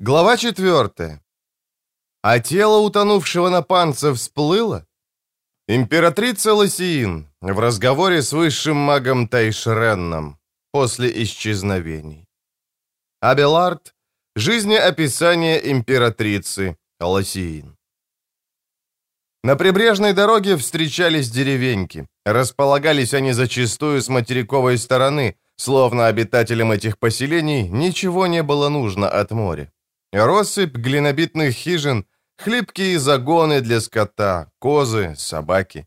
Глава 4. А тело утонувшего на панце всплыло? Императрица Лосиин в разговоре с высшим магом Тайшренном после исчезновений. Абелард. Жизнеописание императрицы Лосиин. На прибрежной дороге встречались деревеньки. Располагались они зачастую с материковой стороны, словно обитателям этих поселений ничего не было нужно от моря. Россыпь глинобитных хижин, хлипкие загоны для скота, козы, собаки.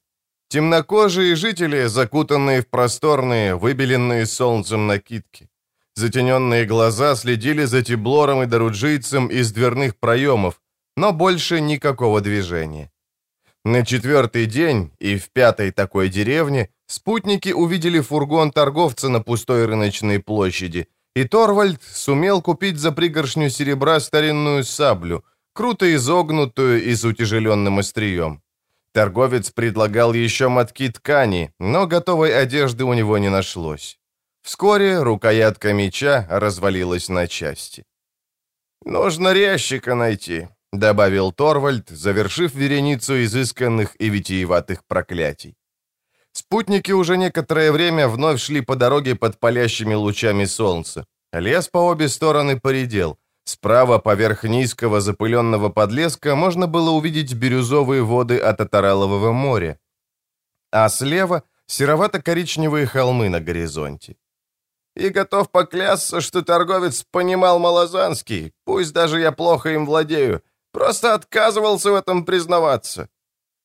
Темнокожие жители, закутанные в просторные, выбеленные солнцем накидки. Затененные глаза следили за Тиблором и Даруджийцем из дверных проемов, но больше никакого движения. На четвертый день и в пятой такой деревне спутники увидели фургон торговца на пустой рыночной площади – и Торвальд сумел купить за пригоршню серебра старинную саблю, круто изогнутую и с утяжеленным острием. Торговец предлагал еще мотки ткани, но готовой одежды у него не нашлось. Вскоре рукоятка меча развалилась на части. «Нужно резчика найти», — добавил Торвальд, завершив вереницу изысканных и витиеватых проклятий. Спутники уже некоторое время вновь шли по дороге под палящими лучами солнца. Лес по обе стороны поредел. Справа, поверх низкого запыленного подлеска, можно было увидеть бирюзовые воды от Атаралового моря. А слева — серовато-коричневые холмы на горизонте. И готов поклясться, что торговец понимал малозанский, пусть даже я плохо им владею, просто отказывался в этом признаваться.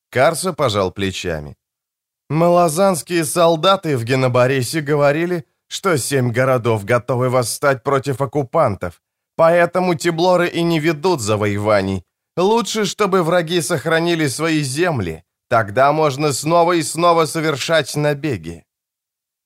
Карса пожал плечами. Малозанские солдаты в Геноборисе говорили, что семь городов готовы восстать против оккупантов, поэтому тиблоры и не ведут завоеваний. Лучше, чтобы враги сохранили свои земли, тогда можно снова и снова совершать набеги.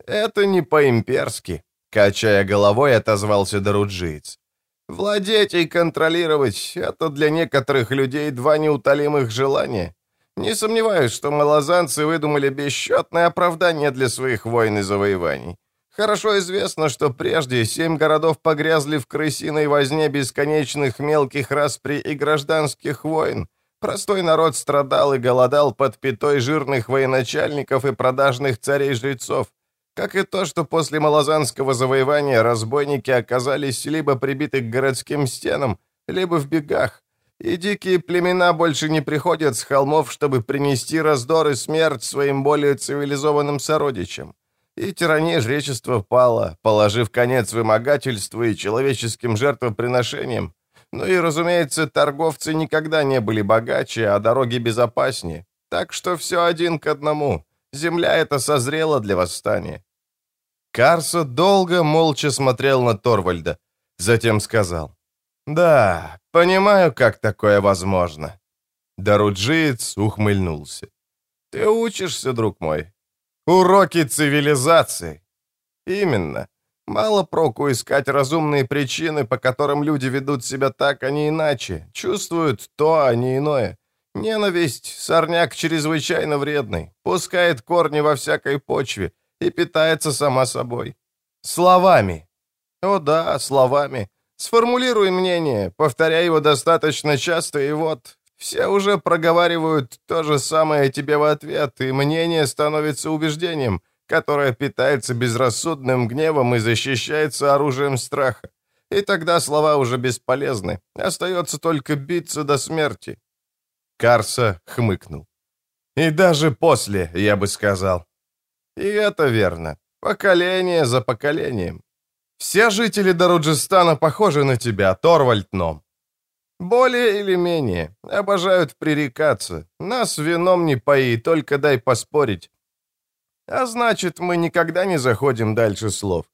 Это не по-имперски, качая головой, отозвался Даруджиец. Владеть и контролировать — это для некоторых людей два неутолимых желания. Не сомневаюсь, что малозанцы выдумали бесчетное оправдание для своих войн и завоеваний. Хорошо известно, что прежде семь городов погрязли в крысиной возне бесконечных мелких распри и гражданских войн. Простой народ страдал и голодал под пятой жирных военачальников и продажных царей-жрецов. Как и то, что после малозанского завоевания разбойники оказались либо прибиты к городским стенам, либо в бегах. И дикие племена больше не приходят с холмов, чтобы принести раздор и смерть своим более цивилизованным сородичам. И тирания жречества пала, положив конец вымогательству и человеческим жертвоприношениям. Ну и, разумеется, торговцы никогда не были богаче, а дороги безопаснее. Так что все один к одному. Земля эта созрела для восстания. Карса долго молча смотрел на Торвальда. Затем сказал. «Да, понимаю, как такое возможно». Даруджиец ухмыльнулся. «Ты учишься, друг мой. Уроки цивилизации». «Именно. Мало проку искать разумные причины, по которым люди ведут себя так, а не иначе, чувствуют то, а не иное. Ненависть — сорняк чрезвычайно вредный, пускает корни во всякой почве и питается сама собой. Словами. О да, словами. Сформулируй мнение, повторяй его достаточно часто, и вот, все уже проговаривают то же самое тебе в ответ, и мнение становится убеждением, которое питается безрассудным гневом и защищается оружием страха. И тогда слова уже бесполезны, остается только биться до смерти. Карса хмыкнул. И даже после, я бы сказал. И это верно. Поколение за поколением. Все жители Даруджистана похожи на тебя, Торвальд Ном. Более или менее. Обожают пререкаться. Нас вином не пои, только дай поспорить. А значит, мы никогда не заходим дальше слов.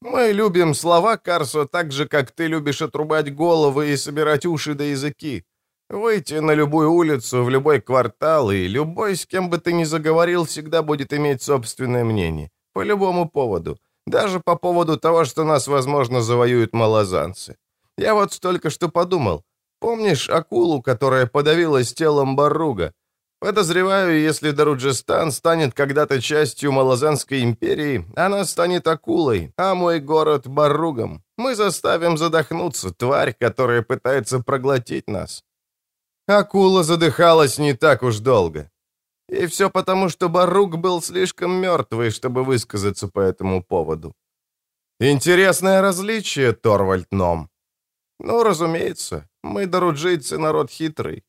Мы любим слова, Карсо, так же, как ты любишь отрубать головы и собирать уши до языки. Выйти на любую улицу, в любой квартал, и любой, с кем бы ты ни заговорил, всегда будет иметь собственное мнение. По любому поводу. Даже по поводу того, что нас, возможно, завоюют малозанцы. Я вот только что подумал. Помнишь акулу, которая подавилась телом Баруга? Подозреваю, если Даруджистан станет когда-то частью Малазанской империи, она станет акулой, а мой город — баругом. Мы заставим задохнуться тварь, которая пытается проглотить нас. Акула задыхалась не так уж долго. И все потому, что Барук был слишком мертвый, чтобы высказаться по этому поводу. Интересное различие, Торвальд Ном. Ну, разумеется, мы, доруджийцы, народ хитрый.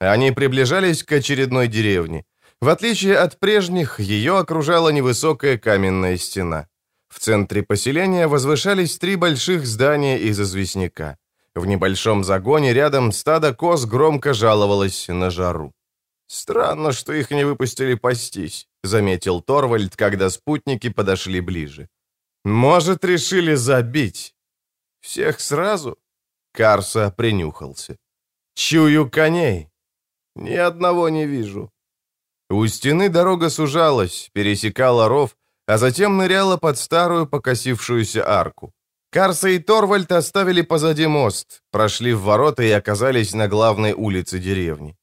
Они приближались к очередной деревне. В отличие от прежних, ее окружала невысокая каменная стена. В центре поселения возвышались три больших здания из известняка. В небольшом загоне рядом стадо коз громко жаловалось на жару. «Странно, что их не выпустили пастись», — заметил Торвальд, когда спутники подошли ближе. «Может, решили забить?» «Всех сразу?» Карса принюхался. «Чую коней. Ни одного не вижу». У стены дорога сужалась, пересекала ров, а затем ныряла под старую покосившуюся арку. Карса и Торвальд оставили позади мост, прошли в ворота и оказались на главной улице деревни.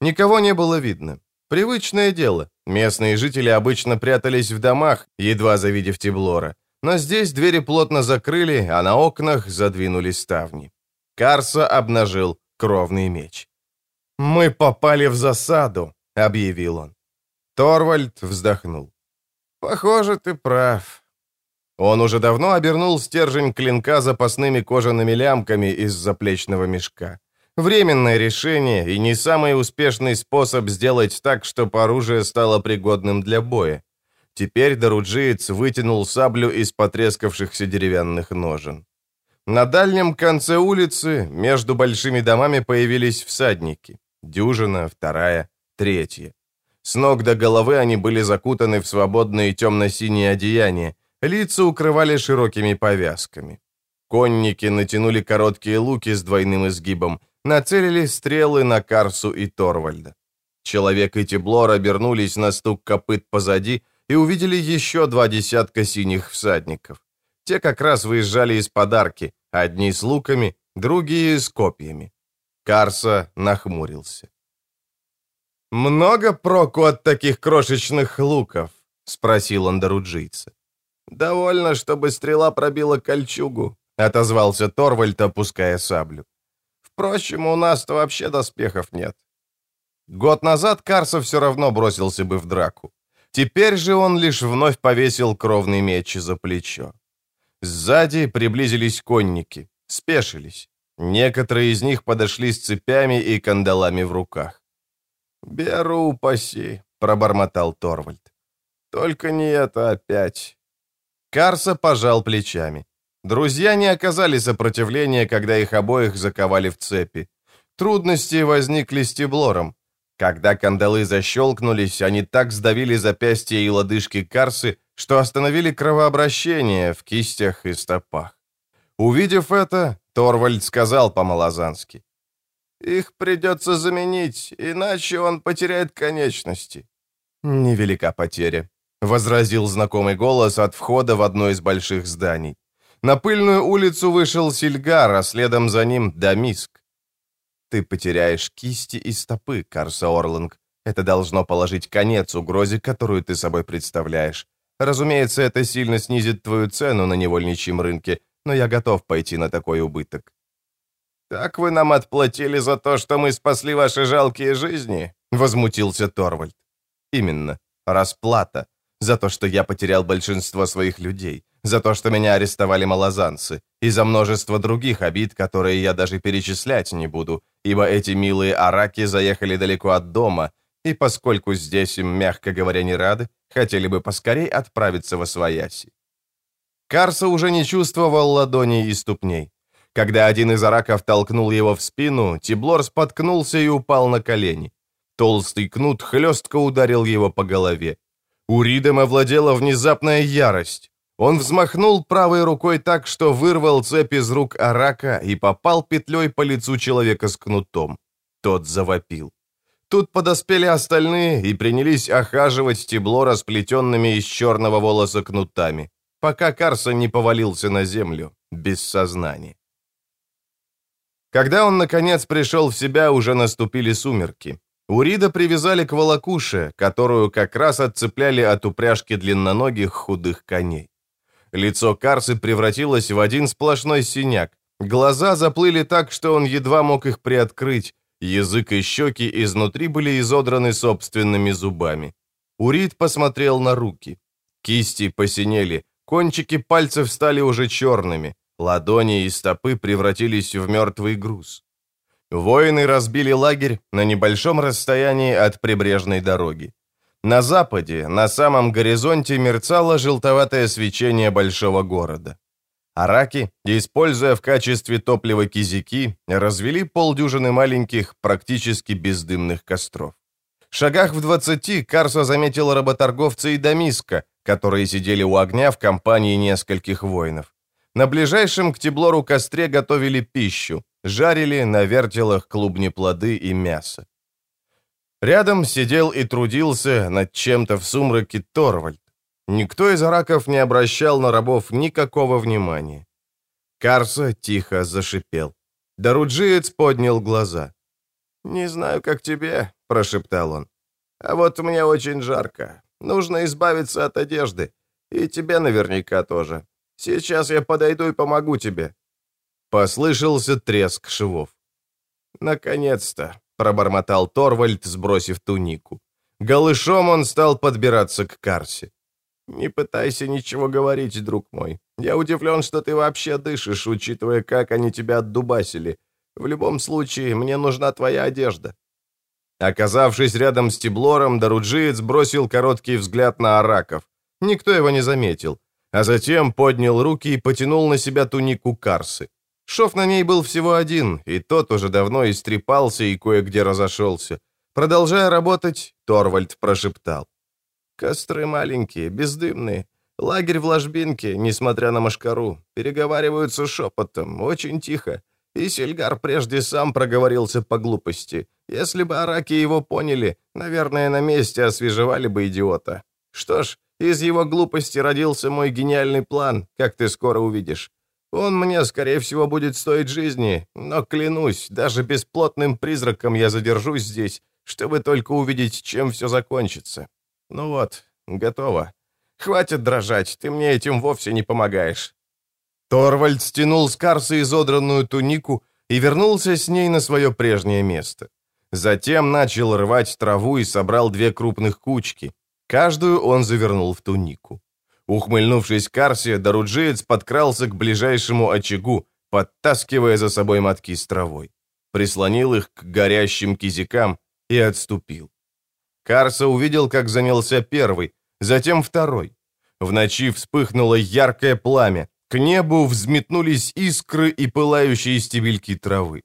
Никого не было видно. Привычное дело. Местные жители обычно прятались в домах, едва завидев Теблора. Но здесь двери плотно закрыли, а на окнах задвинули ставни. Карса обнажил кровный меч. «Мы попали в засаду», — объявил он. Торвальд вздохнул. «Похоже, ты прав». Он уже давно обернул стержень клинка запасными кожаными лямками из заплечного мешка. Временное решение и не самый успешный способ сделать так, чтобы оружие стало пригодным для боя. Теперь Даруджиец вытянул саблю из потрескавшихся деревянных ножен. На дальнем конце улицы между большими домами появились всадники. Дюжина, вторая, третья. С ног до головы они были закутаны в свободные темно-синие одеяния, лица укрывали широкими повязками. Конники натянули короткие луки с двойным изгибом, нацелили стрелы на Карсу и Торвальда. Человек и Теблор обернулись на стук копыт позади и увидели еще два десятка синих всадников. Те как раз выезжали из подарки, одни с луками, другие с копьями. Карса нахмурился. «Много проку от таких крошечных луков?» — спросил он доруджийца. «Довольно, чтобы стрела пробила кольчугу», — отозвался Торвальд, опуская саблю. Впрочем, у нас-то вообще доспехов нет. Год назад Карса все равно бросился бы в драку. Теперь же он лишь вновь повесил кровный меч за плечо. Сзади приблизились конники, спешились. Некоторые из них подошли с цепями и кандалами в руках. «Беру упаси», — пробормотал Торвальд. «Только не это опять». Карса пожал плечами. Друзья не оказали сопротивления, когда их обоих заковали в цепи. Трудности возникли с Теблором. Когда кандалы защелкнулись, они так сдавили запястья и лодыжки Карсы, что остановили кровообращение в кистях и стопах. Увидев это, Торвальд сказал по-малозански. «Их придется заменить, иначе он потеряет конечности». «Невелика потеря», — возразил знакомый голос от входа в одно из больших зданий. На пыльную улицу вышел Сильгар, а следом за ним Дамиск. Ты потеряешь кисти и стопы, Карса Орланг. Это должно положить конец угрозе, которую ты собой представляешь. Разумеется, это сильно снизит твою цену на невольничьем рынке, но я готов пойти на такой убыток. «Так вы нам отплатили за то, что мы спасли ваши жалкие жизни?» — возмутился Торвальд. «Именно. Расплата. За то, что я потерял большинство своих людей за то, что меня арестовали малозанцы, и за множество других обид, которые я даже перечислять не буду, ибо эти милые араки заехали далеко от дома, и поскольку здесь им, мягко говоря, не рады, хотели бы поскорей отправиться во свояси. Карса уже не чувствовал ладоней и ступней. Когда один из араков толкнул его в спину, Тиблор споткнулся и упал на колени. Толстый кнут хлестко ударил его по голове. Уридом овладела внезапная ярость. Он взмахнул правой рукой так, что вырвал цепь из рук Арака и попал петлей по лицу человека с кнутом. Тот завопил. Тут подоспели остальные и принялись охаживать стебло расплетенными из черного волоса кнутами, пока Карсон не повалился на землю, без сознания. Когда он, наконец, пришел в себя, уже наступили сумерки. Урида привязали к волокуше, которую как раз отцепляли от упряжки длинноногих худых коней. Лицо Карсы превратилось в один сплошной синяк. Глаза заплыли так, что он едва мог их приоткрыть. Язык и щеки изнутри были изодраны собственными зубами. Урид посмотрел на руки. Кисти посинели, кончики пальцев стали уже черными, ладони и стопы превратились в мертвый груз. Воины разбили лагерь на небольшом расстоянии от прибрежной дороги. На западе, на самом горизонте, мерцало желтоватое свечение большого города. Араки, используя в качестве топлива кизики, развели полдюжины маленьких, практически бездымных костров. В шагах в двадцати Карса заметил работорговца и Дамиска, которые сидели у огня в компании нескольких воинов. На ближайшем к Теблору костре готовили пищу, жарили на вертелах клубни-плоды и мясо. Рядом сидел и трудился над чем-то в сумраке Торвальд. Никто из араков не обращал на рабов никакого внимания. Карса тихо зашипел. Даруджиец поднял глаза. «Не знаю, как тебе», — прошептал он. «А вот мне очень жарко. Нужно избавиться от одежды. И тебе наверняка тоже. Сейчас я подойду и помогу тебе». Послышался треск швов. «Наконец-то!» — пробормотал Торвальд, сбросив тунику. Голышом он стал подбираться к Карсе. «Не пытайся ничего говорить, друг мой. Я удивлен, что ты вообще дышишь, учитывая, как они тебя отдубасили. В любом случае, мне нужна твоя одежда». Оказавшись рядом с Тиблором, Даруджиец бросил короткий взгляд на Араков. Никто его не заметил. А затем поднял руки и потянул на себя тунику Карсы. Шов на ней был всего один, и тот уже давно истрепался и кое-где разошелся. Продолжая работать, Торвальд прошептал. «Костры маленькие, бездымные. Лагерь в ложбинке, несмотря на машкару. Переговариваются шепотом, очень тихо. И Сельгар прежде сам проговорился по глупости. Если бы араки его поняли, наверное, на месте освежевали бы идиота. Что ж, из его глупости родился мой гениальный план, как ты скоро увидишь. Он мне, скорее всего, будет стоить жизни, но, клянусь, даже бесплотным призраком я задержусь здесь, чтобы только увидеть, чем все закончится. Ну вот, готово. Хватит дрожать, ты мне этим вовсе не помогаешь». Торвальд стянул с Карса изодранную тунику и вернулся с ней на свое прежнее место. Затем начал рвать траву и собрал две крупных кучки. Каждую он завернул в тунику. Ухмыльнувшись Карсе, Даруджиец подкрался к ближайшему очагу, подтаскивая за собой мотки с травой. Прислонил их к горящим кизикам и отступил. Карса увидел, как занялся первый, затем второй. В ночи вспыхнуло яркое пламя, к небу взметнулись искры и пылающие стебельки травы.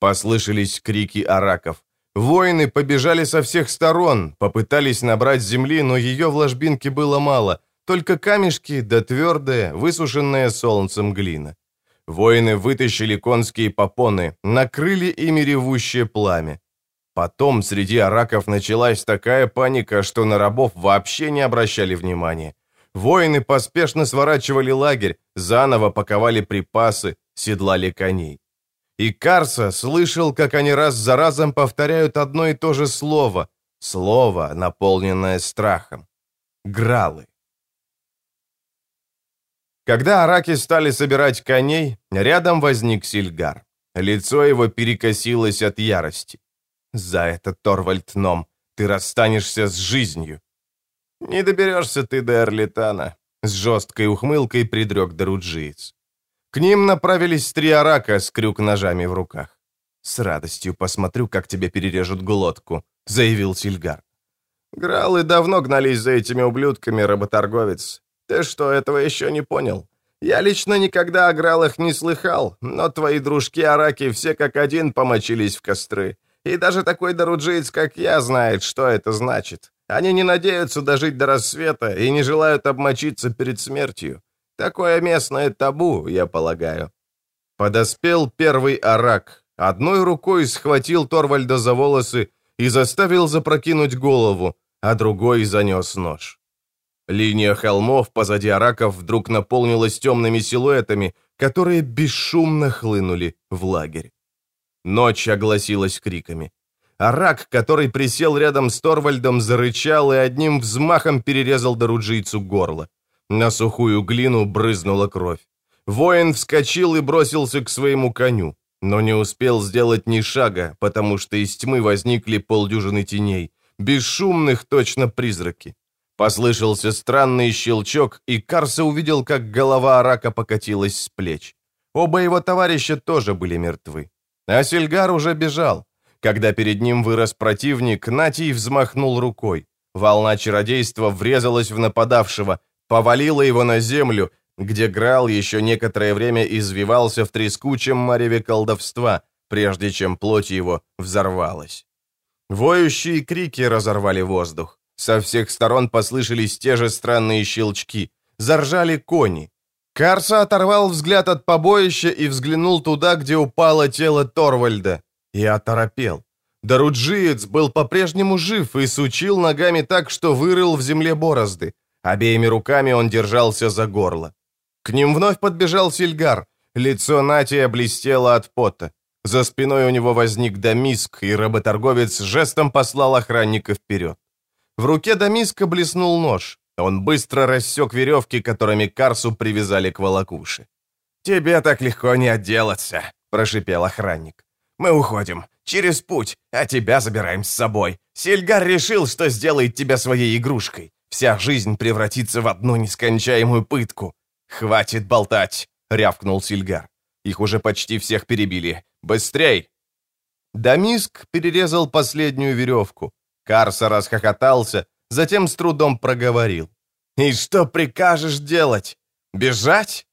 Послышались крики араков. Воины побежали со всех сторон, попытались набрать земли, но ее в ложбинке было мало, только камешки да твердая, высушенная солнцем глина. Воины вытащили конские попоны, накрыли ими ревущее пламя. Потом среди араков началась такая паника, что на рабов вообще не обращали внимания. Воины поспешно сворачивали лагерь, заново паковали припасы, седлали коней. И Карса слышал, как они раз за разом повторяют одно и то же слово, слово, наполненное страхом. Гралы. Когда араки стали собирать коней, рядом возник Сильгар. Лицо его перекосилось от ярости. «За это, Торвальд Ном, ты расстанешься с жизнью». «Не доберешься ты до Эрлитана», — с жесткой ухмылкой предрек Даруджиец. К ним направились три арака с крюк-ножами в руках. «С радостью посмотрю, как тебе перережут глотку», — заявил Сильгар. «Гралы давно гнались за этими ублюдками, работорговец. Ты что, этого еще не понял? Я лично никогда о гралах не слыхал, но твои дружки-араки все как один помочились в костры. И даже такой даруджиец, как я, знает, что это значит. Они не надеются дожить до рассвета и не желают обмочиться перед смертью. Такое местное табу, я полагаю». Подоспел первый арак. Одной рукой схватил Торвальда за волосы и заставил запрокинуть голову, а другой занес нож. Линия холмов позади араков вдруг наполнилась темными силуэтами, которые бесшумно хлынули в лагерь. Ночь огласилась криками. а рак, который присел рядом с Торвальдом, зарычал и одним взмахом перерезал доруджийцу горло. На сухую глину брызнула кровь. Воин вскочил и бросился к своему коню, но не успел сделать ни шага, потому что из тьмы возникли полдюжины теней, бесшумных точно призраки. Послышался странный щелчок, и Карса увидел, как голова Арака покатилась с плеч. Оба его товарища тоже были мертвы. А Сельгар уже бежал. Когда перед ним вырос противник, Натий взмахнул рукой. Волна чародейства врезалась в нападавшего, повалила его на землю, где Грал еще некоторое время извивался в трескучем мареве колдовства, прежде чем плоть его взорвалась. Воющие крики разорвали воздух. Со всех сторон послышались те же странные щелчки. Заржали кони. Карса оторвал взгляд от побоища и взглянул туда, где упало тело Торвальда, и оторопел. Даруджиец был по-прежнему жив и сучил ногами так, что вырыл в земле борозды. Обеими руками он держался за горло. К ним вновь подбежал Сильгар. Лицо Натия блестело от пота. За спиной у него возник Дамиск, и работорговец жестом послал охранника вперед. В руке Дамиска блеснул нож. Он быстро рассек веревки, которыми Карсу привязали к волокуше. «Тебе так легко не отделаться», — прошипел охранник. «Мы уходим. Через путь, а тебя забираем с собой. Сильгар решил, что сделает тебя своей игрушкой. Вся жизнь превратится в одну нескончаемую пытку. «Хватит болтать!» — рявкнул Сильгар. «Их уже почти всех перебили. Быстрей!» Дамиск перерезал последнюю веревку. Карса расхохотался, затем с трудом проговорил. «И что прикажешь делать? Бежать?»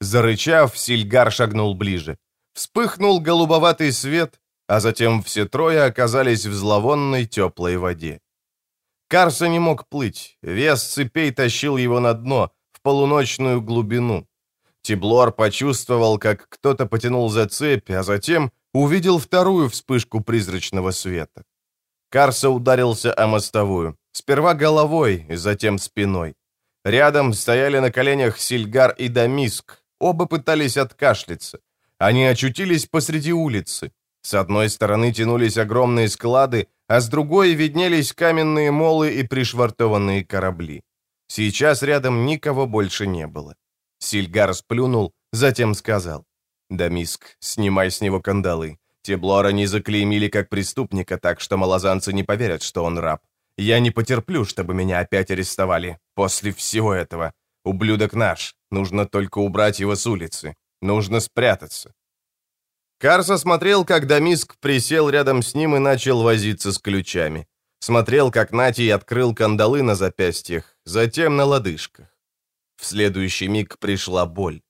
Зарычав, Сильгар шагнул ближе. Вспыхнул голубоватый свет, а затем все трое оказались в зловонной теплой воде. Карса не мог плыть, вес цепей тащил его на дно, полуночную глубину. Тиблор почувствовал, как кто-то потянул за цепь, а затем увидел вторую вспышку призрачного света. Карса ударился о мостовую, сперва головой, затем спиной. Рядом стояли на коленях Сильгар и Дамиск, оба пытались откашляться. Они очутились посреди улицы. С одной стороны тянулись огромные склады, а с другой виднелись каменные молы и пришвартованные корабли. Сейчас рядом никого больше не было. Сильгар сплюнул, затем сказал. «Дамиск, снимай с него кандалы. Теблора не заклеймили как преступника, так что малозанцы не поверят, что он раб. Я не потерплю, чтобы меня опять арестовали. После всего этого. Ублюдок наш. Нужно только убрать его с улицы. Нужно спрятаться». Карса смотрел, как Дамиск присел рядом с ним и начал возиться с ключами. Смотрел, как Натий открыл кандалы на запястьях, затем на лодыжках. В следующий миг пришла боль.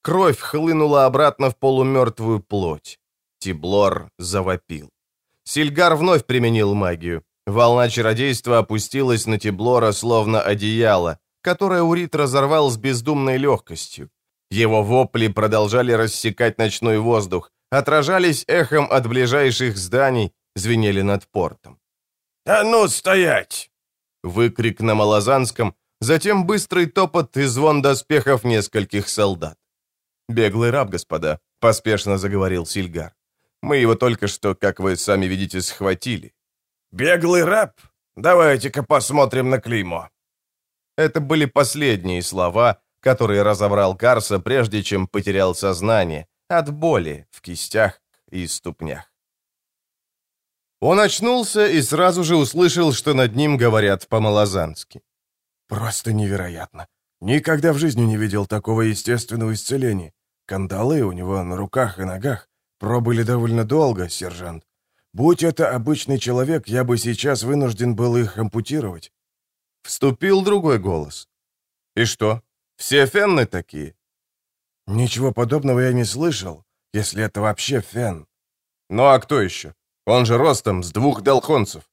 Кровь хлынула обратно в полумертвую плоть. Тиблор завопил. Сильгар вновь применил магию. Волна чародейства опустилась на Тиблора, словно одеяло, которое Урит разорвал с бездумной легкостью. Его вопли продолжали рассекать ночной воздух, отражались эхом от ближайших зданий, звенели над портом. «А ну, стоять!» Выкрик на малозанском, затем быстрый топот и звон доспехов нескольких солдат. «Беглый раб, господа», — поспешно заговорил Сильгар. «Мы его только что, как вы сами видите, схватили». «Беглый раб? Давайте-ка посмотрим на клеймо». Это были последние слова, которые разобрал Карса, прежде чем потерял сознание от боли в кистях и ступнях. Он очнулся и сразу же услышал, что над ним говорят по-малозански. «Просто невероятно. Никогда в жизни не видел такого естественного исцеления. Кандалы у него на руках и ногах. Пробыли довольно долго, сержант. Будь это обычный человек, я бы сейчас вынужден был их ампутировать». Вступил другой голос. «И что, все фенны такие?» «Ничего подобного я не слышал, если это вообще фен». «Ну а кто еще?» Он же ростом с двух долхонцев.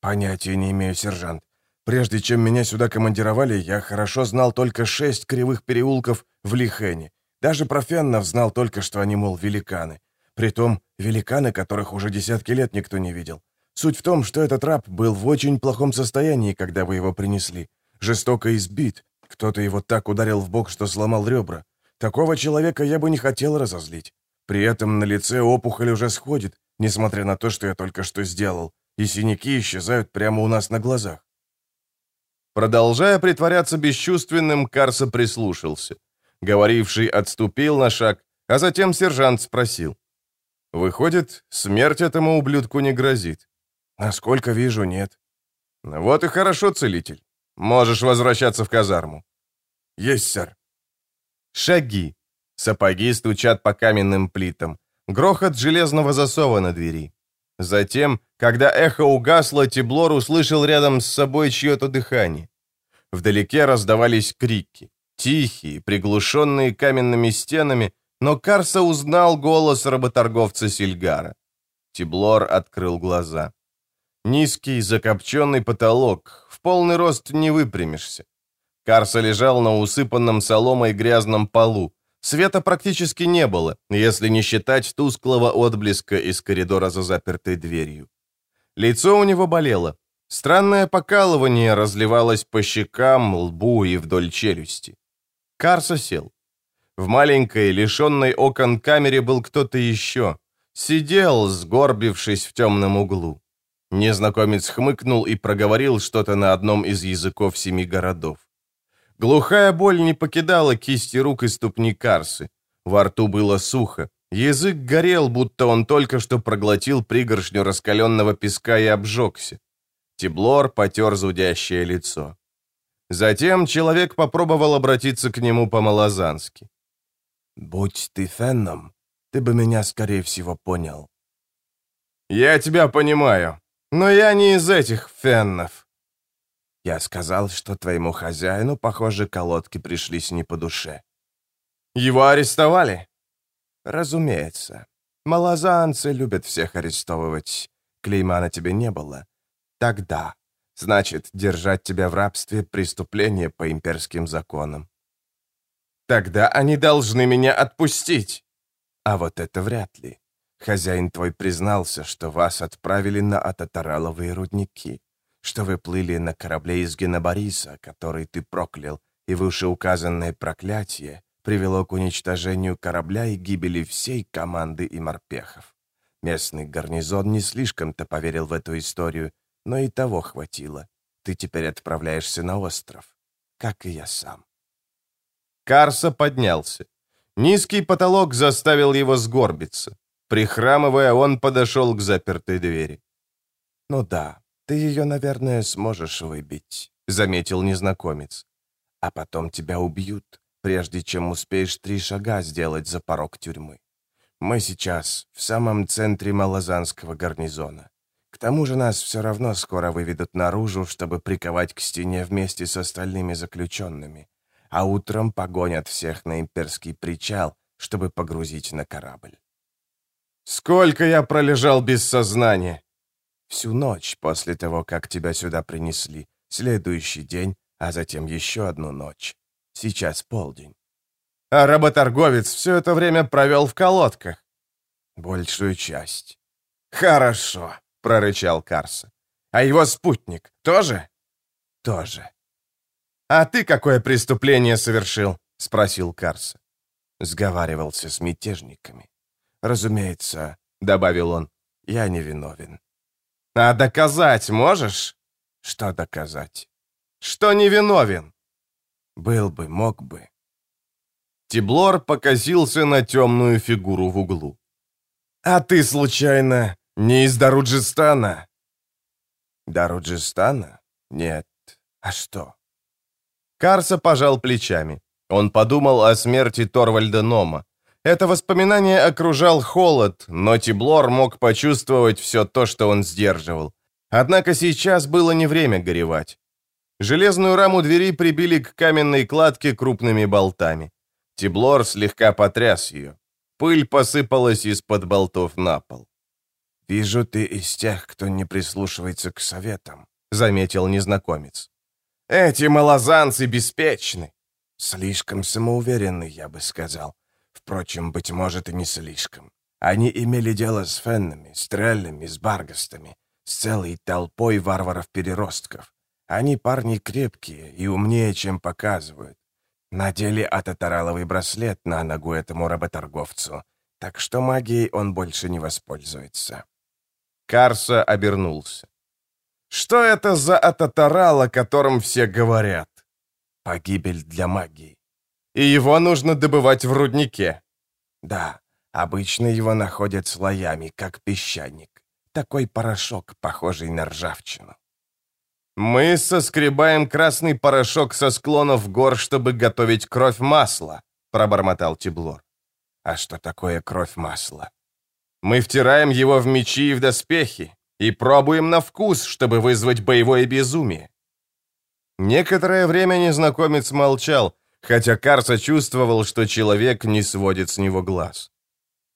Понятия не имею, сержант. Прежде чем меня сюда командировали, я хорошо знал только шесть кривых переулков в Лихене. Даже про феннов знал только, что они, мол, великаны. Притом, великаны, которых уже десятки лет никто не видел. Суть в том, что этот раб был в очень плохом состоянии, когда вы его принесли. Жестоко избит. Кто-то его так ударил в бок, что сломал ребра. Такого человека я бы не хотел разозлить. При этом на лице опухоль уже сходит, несмотря на то, что я только что сделал, и синяки исчезают прямо у нас на глазах. Продолжая притворяться бесчувственным, Карса прислушался. Говоривший отступил на шаг, а затем сержант спросил. «Выходит, смерть этому ублюдку не грозит?» «Насколько вижу, нет». «Вот и хорошо, целитель. Можешь возвращаться в казарму». «Есть, сэр». Шаги. Сапоги стучат по каменным плитам. Грохот железного засова на двери. Затем, когда эхо угасло, Тиблор услышал рядом с собой чье-то дыхание. Вдалеке раздавались крики, тихие, приглушенные каменными стенами, но Карса узнал голос работорговца Сильгара. Тиблор открыл глаза. Низкий закопченный потолок, в полный рост не выпрямишься. Карса лежал на усыпанном соломой грязном полу. Света практически не было, если не считать тусклого отблеска из коридора за запертой дверью. Лицо у него болело. Странное покалывание разливалось по щекам, лбу и вдоль челюсти. Карса сел. В маленькой, лишенной окон камере был кто-то еще. Сидел, сгорбившись в темном углу. Незнакомец хмыкнул и проговорил что-то на одном из языков семи городов. Глухая боль не покидала кисти рук и ступни Карсы. Во рту было сухо. Язык горел, будто он только что проглотил пригоршню раскаленного песка и обжегся. Тиблор потер зудящее лицо. Затем человек попробовал обратиться к нему по-малозански. «Будь ты фенном, ты бы меня, скорее всего, понял». «Я тебя понимаю, но я не из этих феннов». Я сказал, что твоему хозяину, похоже, колодки пришлись не по душе. Его арестовали? Разумеется. Малозанцы любят всех арестовывать. Клейма на тебе не было. Тогда. Значит, держать тебя в рабстве — преступление по имперским законам. Тогда они должны меня отпустить. А вот это вряд ли. Хозяин твой признался, что вас отправили на Ататараловые рудники что вы плыли на корабле из Генобориса, который ты проклял, и вышеуказанное проклятие привело к уничтожению корабля и гибели всей команды и морпехов. Местный гарнизон не слишком-то поверил в эту историю, но и того хватило. Ты теперь отправляешься на остров, как и я сам. Карса поднялся. Низкий потолок заставил его сгорбиться. Прихрамывая, он подошел к запертой двери. «Ну да, «Ты ее, наверное, сможешь выбить», — заметил незнакомец. «А потом тебя убьют, прежде чем успеешь три шага сделать за порог тюрьмы. Мы сейчас в самом центре Малозанского гарнизона. К тому же нас все равно скоро выведут наружу, чтобы приковать к стене вместе с остальными заключенными, а утром погонят всех на имперский причал, чтобы погрузить на корабль. «Сколько я пролежал без сознания!» Всю ночь после того, как тебя сюда принесли, следующий день, а затем еще одну ночь. Сейчас полдень. А работорговец все это время провел в колодках. Большую часть. Хорошо, прорычал Карса. А его спутник тоже? Тоже. А ты какое преступление совершил? Спросил Карса. Сговаривался с мятежниками. Разумеется, добавил он, я не виновен. А доказать можешь? Что доказать? Что невиновен. Был бы, мог бы. Тиблор покосился на темную фигуру в углу. «А ты, случайно, не из Даруджистана?» «Даруджистана? Нет. А что?» Карса пожал плечами. Он подумал о смерти Торвальда Нома. Это воспоминание окружал холод, но Тиблор мог почувствовать все то, что он сдерживал. Однако сейчас было не время горевать. Железную раму двери прибили к каменной кладке крупными болтами. Тиблор слегка потряс ее. Пыль посыпалась из-под болтов на пол. «Вижу, ты из тех, кто не прислушивается к советам», — заметил незнакомец. «Эти малозанцы беспечны». «Слишком самоуверенны, я бы сказал. Впрочем, быть может, и не слишком. Они имели дело с феннами, стреллями, с баргастами, с целой толпой варваров-переростков. Они парни крепкие и умнее, чем показывают. Надели ататараловый браслет на ногу этому работорговцу. так что магией он больше не воспользуется». Карса обернулся. «Что это за ататарал, о котором все говорят?» «Погибель для магии». «И его нужно добывать в руднике?» «Да, обычно его находят слоями, как песчаник. Такой порошок, похожий на ржавчину». «Мы соскребаем красный порошок со склонов гор, чтобы готовить кровь масла», — пробормотал Тиблор. «А что такое кровь масла?» «Мы втираем его в мечи и в доспехи и пробуем на вкус, чтобы вызвать боевое безумие». Некоторое время незнакомец молчал, хотя Карса чувствовал, что человек не сводит с него глаз.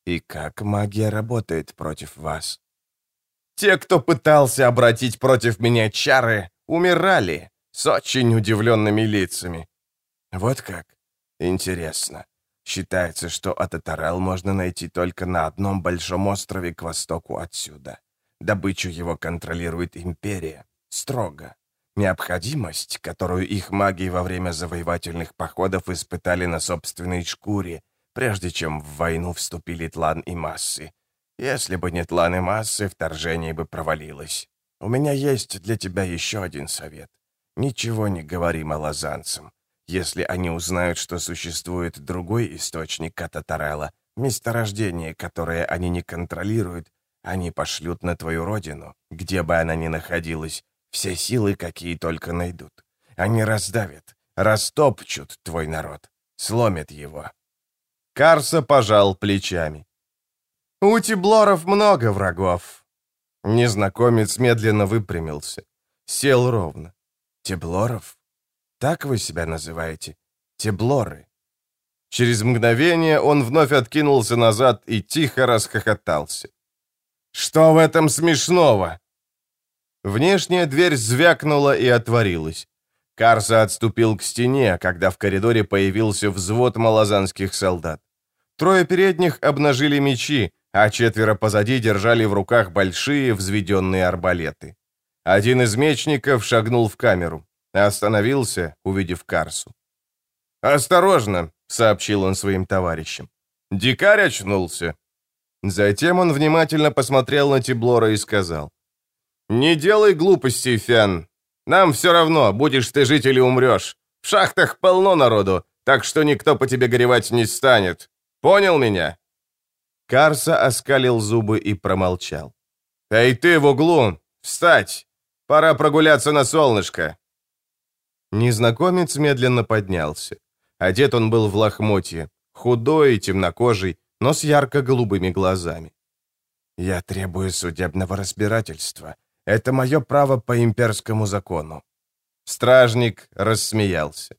«И как магия работает против вас?» Те, кто пытался обратить против меня чары, умирали с очень удивленными лицами. Вот как? Интересно. Считается, что Ататарел можно найти только на одном большом острове к востоку отсюда. Добычу его контролирует империя. Строго. Необходимость, которую их маги во время завоевательных походов испытали на собственной шкуре, прежде чем в войну вступили Тлан и Массы, если бы не тланы массы, вторжение бы провалилось. У меня есть для тебя еще один совет. Ничего не говори малозанцам. Если они узнают, что существует другой источник Кататарелла, месторождение, которое они не контролируют, они пошлют на твою родину, где бы она ни находилась, все силы, какие только найдут. Они раздавят, растопчут твой народ, сломят его». Карса пожал плечами. У Тиблоров много врагов». Незнакомец медленно выпрямился. Сел ровно. «Теблоров? Так вы себя называете? Теблоры?» Через мгновение он вновь откинулся назад и тихо расхохотался. «Что в этом смешного?» Внешняя дверь звякнула и отворилась. Карса отступил к стене, когда в коридоре появился взвод малозанских солдат. Трое передних обнажили мечи, а четверо позади держали в руках большие взведенные арбалеты. Один из мечников шагнул в камеру, остановился, увидев Карсу. «Осторожно!» — сообщил он своим товарищам. «Дикарь очнулся!» Затем он внимательно посмотрел на Тиблора и сказал. «Не делай глупостей, Фен. Нам все равно, будешь ты жить или умрешь. В шахтах полно народу, так что никто по тебе горевать не станет. Понял меня?» Карса оскалил зубы и промолчал. «Эй ты в углу! Встать! Пора прогуляться на солнышко!» Незнакомец медленно поднялся. Одет он был в лохмотье, худой и темнокожий, но с ярко-голубыми глазами. «Я требую судебного разбирательства. Это мое право по имперскому закону». Стражник рассмеялся.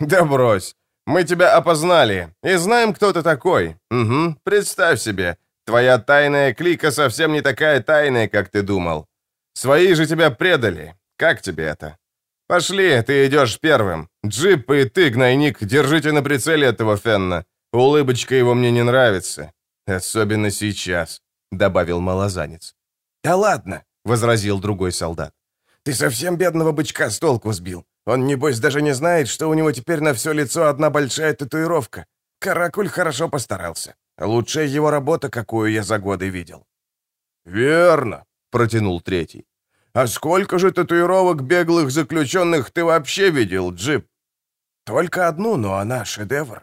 «Да брось! Мы тебя опознали и знаем, кто ты такой. Угу, представь себе, твоя тайная клика совсем не такая тайная, как ты думал. Свои же тебя предали. Как тебе это? Пошли, ты идешь первым. Джип и ты, гнойник, держите на прицеле этого Фенна. Улыбочка его мне не нравится. Особенно сейчас», — добавил малозанец. «Да ладно», — возразил другой солдат. «Ты совсем бедного бычка с толку сбил. Он, небось, даже не знает, что у него теперь на все лицо одна большая татуировка. Каракуль хорошо постарался. Лучшая его работа, какую я за годы видел». «Верно», — протянул третий. «А сколько же татуировок беглых заключенных ты вообще видел, Джип?» «Только одну, но она шедевр».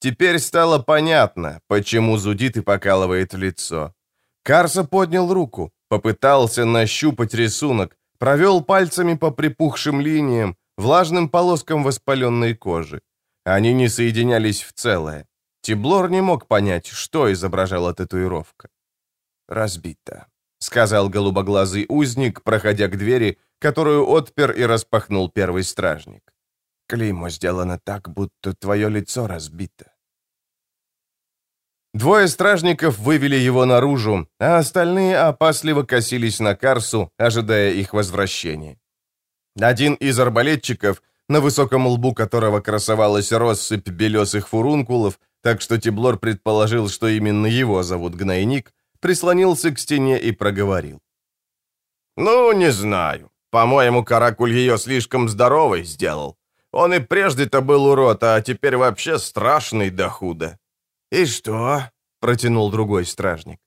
Теперь стало понятно, почему зудит и покалывает лицо. Карса поднял руку, попытался нащупать рисунок, Провел пальцами по припухшим линиям, влажным полоскам воспаленной кожи. Они не соединялись в целое. Тиблор не мог понять, что изображала татуировка. «Разбито», — сказал голубоглазый узник, проходя к двери, которую отпер и распахнул первый стражник. «Клеймо сделано так, будто твое лицо разбито». Двое стражников вывели его наружу, а остальные опасливо косились на Карсу, ожидая их возвращения. Один из арбалетчиков, на высоком лбу которого красовалась россыпь белесых фурункулов, так что Тиблор предположил, что именно его зовут Гнойник, прислонился к стене и проговорил. «Ну, не знаю. По-моему, Каракуль ее слишком здоровой сделал. Он и прежде-то был урод, а теперь вообще страшный до худа». «И что?» — протянул другой стражник.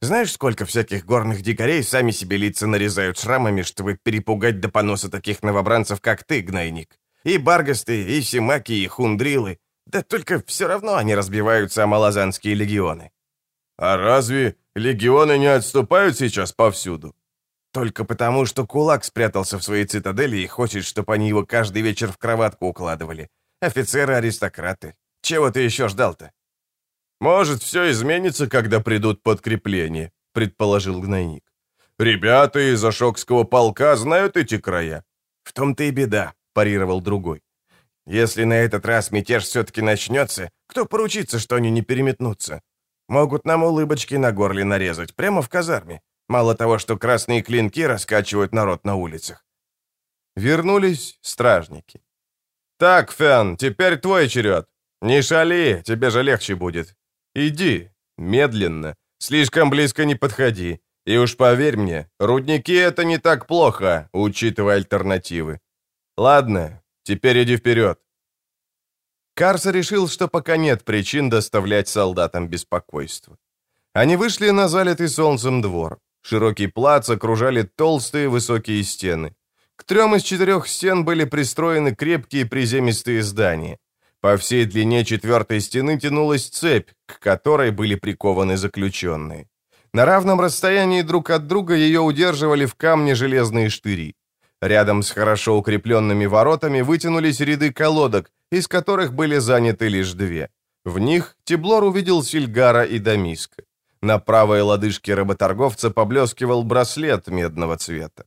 «Знаешь, сколько всяких горных дикарей сами себе лица нарезают шрамами, чтобы перепугать до поноса таких новобранцев, как ты, гнойник? И баргасты, и симаки, и хундрилы. Да только все равно они разбиваются о малазанские легионы». «А разве легионы не отступают сейчас повсюду?» «Только потому, что кулак спрятался в своей цитадели и хочет, чтобы они его каждый вечер в кроватку укладывали. Офицеры-аристократы. Чего ты еще ждал-то?» «Может, все изменится, когда придут подкрепления», — предположил гнойник. «Ребята из Ашокского полка знают эти края». «В том-то и беда», — парировал другой. «Если на этот раз мятеж все-таки начнется, кто поручится, что они не переметнутся? Могут нам улыбочки на горле нарезать, прямо в казарме. Мало того, что красные клинки раскачивают народ на улицах». Вернулись стражники. «Так, Фен, теперь твой черед. Не шали, тебе же легче будет. Иди, медленно, слишком близко не подходи. И уж поверь мне, рудники — это не так плохо, учитывая альтернативы. Ладно, теперь иди вперед. Карса решил, что пока нет причин доставлять солдатам беспокойство. Они вышли на залитый солнцем двор. Широкий плац окружали толстые высокие стены. К трем из четырех стен были пристроены крепкие приземистые здания. По всей длине четвертой стены тянулась цепь, к которой были прикованы заключенные. На равном расстоянии друг от друга ее удерживали в камне железные штыри. Рядом с хорошо укрепленными воротами вытянулись ряды колодок, из которых были заняты лишь две. В них Теблор увидел Сильгара и Дамиска. На правой лодыжке работорговца поблескивал браслет медного цвета.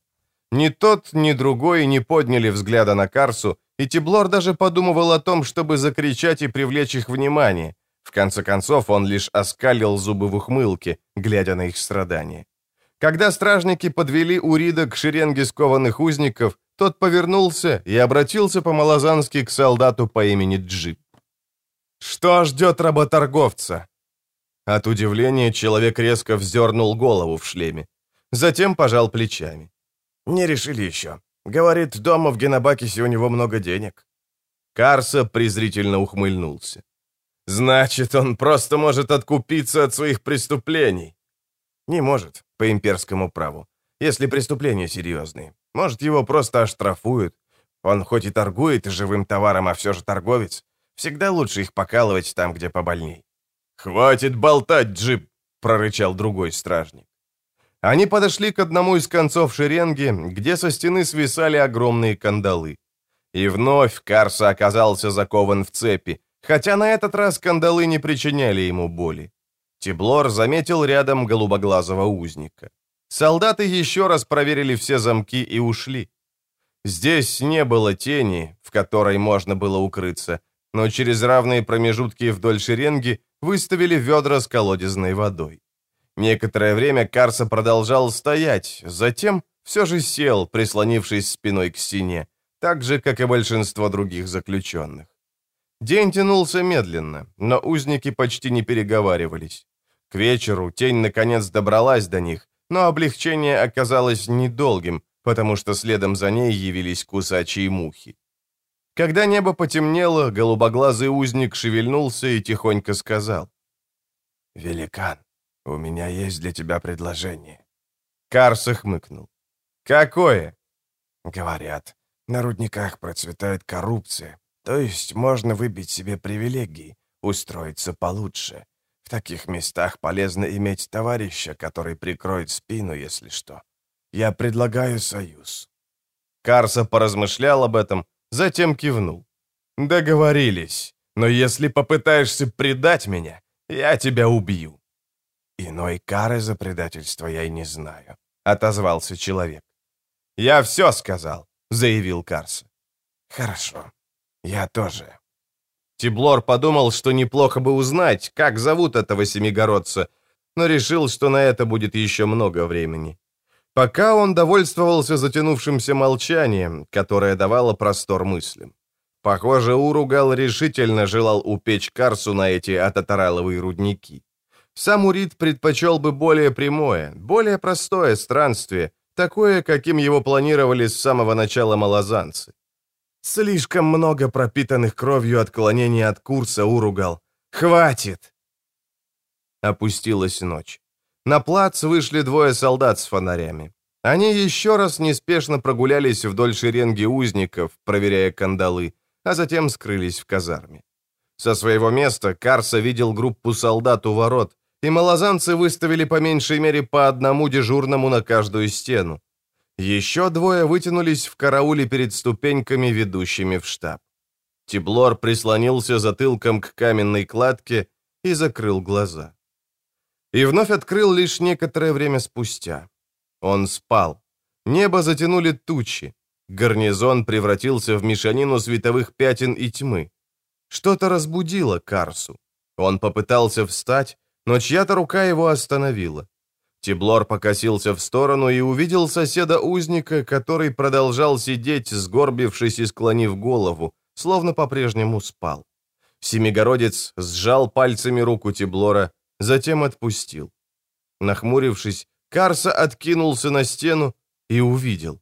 Ни тот, ни другой не подняли взгляда на Карсу, и Тиблор даже подумывал о том, чтобы закричать и привлечь их внимание. В конце концов, он лишь оскалил зубы в ухмылке, глядя на их страдания. Когда стражники подвели Урида к шеренге скованных узников, тот повернулся и обратился по-малазански к солдату по имени Джип. «Что ждет работорговца?» От удивления человек резко вздернул голову в шлеме. Затем пожал плечами. «Не решили еще. Говорит, дома в Генобакисе у него много денег». Карса презрительно ухмыльнулся. «Значит, он просто может откупиться от своих преступлений?» «Не может, по имперскому праву, если преступления серьезные. Может, его просто оштрафуют. Он хоть и торгует живым товаром, а все же торговец. Всегда лучше их покалывать там, где побольней». «Хватит болтать, джип!» — прорычал другой стражник. Они подошли к одному из концов шеренги, где со стены свисали огромные кандалы. И вновь Карса оказался закован в цепи, хотя на этот раз кандалы не причиняли ему боли. Тиблор заметил рядом голубоглазого узника. Солдаты еще раз проверили все замки и ушли. Здесь не было тени, в которой можно было укрыться, но через равные промежутки вдоль шеренги выставили ведра с колодезной водой. Некоторое время Карса продолжал стоять, затем все же сел, прислонившись спиной к стене, так же, как и большинство других заключенных. День тянулся медленно, но узники почти не переговаривались. К вечеру тень наконец добралась до них, но облегчение оказалось недолгим, потому что следом за ней явились кусачие мухи. Когда небо потемнело, голубоглазый узник шевельнулся и тихонько сказал. «Великан, у меня есть для тебя предложение». Карса хмыкнул. «Какое?» «Говорят, на рудниках процветает коррупция, то есть можно выбить себе привилегии, устроиться получше. В таких местах полезно иметь товарища, который прикроет спину, если что. Я предлагаю союз». Карса поразмышлял об этом, затем кивнул. «Договорились, но если попытаешься предать меня, я тебя убью». «Иной кары за предательство я и не знаю», — отозвался человек. «Я все сказал», — заявил Карс. «Хорошо. Я тоже». Тиблор подумал, что неплохо бы узнать, как зовут этого семигородца, но решил, что на это будет еще много времени. Пока он довольствовался затянувшимся молчанием, которое давало простор мыслям. Похоже, Уругал решительно желал упечь Карсу на эти ататараловые рудники. Сам Урит предпочел бы более прямое, более простое странствие, такое, каким его планировали с самого начала малозанцы. Слишком много пропитанных кровью отклонений от курса, Уругал. Хватит! Опустилась ночь. На плац вышли двое солдат с фонарями. Они еще раз неспешно прогулялись вдоль шеренги узников, проверяя кандалы, а затем скрылись в казарме. Со своего места Карса видел группу солдат у ворот, и малозанцы выставили по меньшей мере по одному дежурному на каждую стену. Еще двое вытянулись в карауле перед ступеньками, ведущими в штаб. Тиблор прислонился затылком к каменной кладке и закрыл глаза. И вновь открыл лишь некоторое время спустя. Он спал. Небо затянули тучи. Гарнизон превратился в мешанину световых пятен и тьмы. Что-то разбудило Карсу. Он попытался встать, но чья-то рука его остановила. Тиблор покосился в сторону и увидел соседа-узника, который продолжал сидеть, сгорбившись и склонив голову, словно по-прежнему спал. Семигородец сжал пальцами руку Тиблора, затем отпустил. Нахмурившись, Карса откинулся на стену и увидел.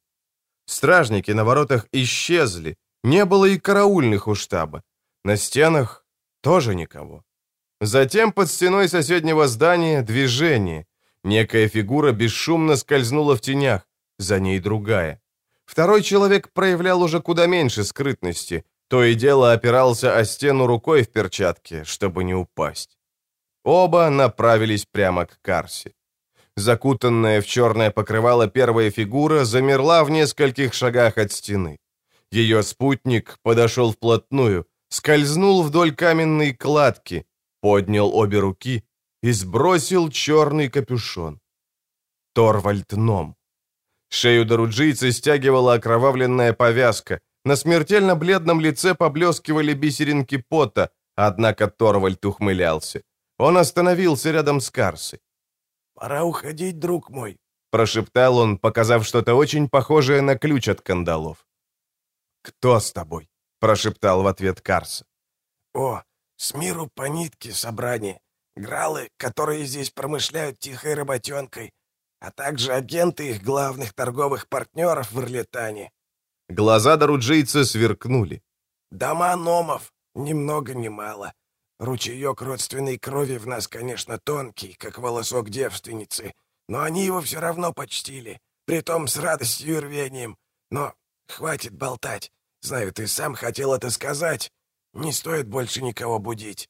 Стражники на воротах исчезли, не было и караульных у штаба. На стенах тоже никого. Затем под стеной соседнего здания движение. Некая фигура бесшумно скользнула в тенях, за ней другая. Второй человек проявлял уже куда меньше скрытности, то и дело опирался о стену рукой в перчатке, чтобы не упасть. Оба направились прямо к Карсе. Закутанная в черное покрывало первая фигура замерла в нескольких шагах от стены. Ее спутник подошел вплотную, скользнул вдоль каменной кладки, поднял обе руки и сбросил черный капюшон. Торвальд Ном. Шею доруджийца стягивала окровавленная повязка, на смертельно бледном лице поблескивали бисеринки пота, однако Торвальд ухмылялся. Он остановился рядом с Карсой. «Пора уходить, друг мой», — прошептал он, показав что-то очень похожее на ключ от кандалов. «Кто с тобой?» — прошептал в ответ Карса. «О, с миру по нитке собрание. Гралы, которые здесь промышляют тихой работенкой, а также агенты их главных торговых партнеров в Ирлетане». Глаза доруджийца сверкнули. «Дома номов, ни много ни мало. Ручеек родственной крови в нас, конечно, тонкий, как волосок девственницы, но они его все равно почтили, притом с радостью и рвением. Но хватит болтать. Знаю, ты сам хотел это сказать. Не стоит больше никого будить».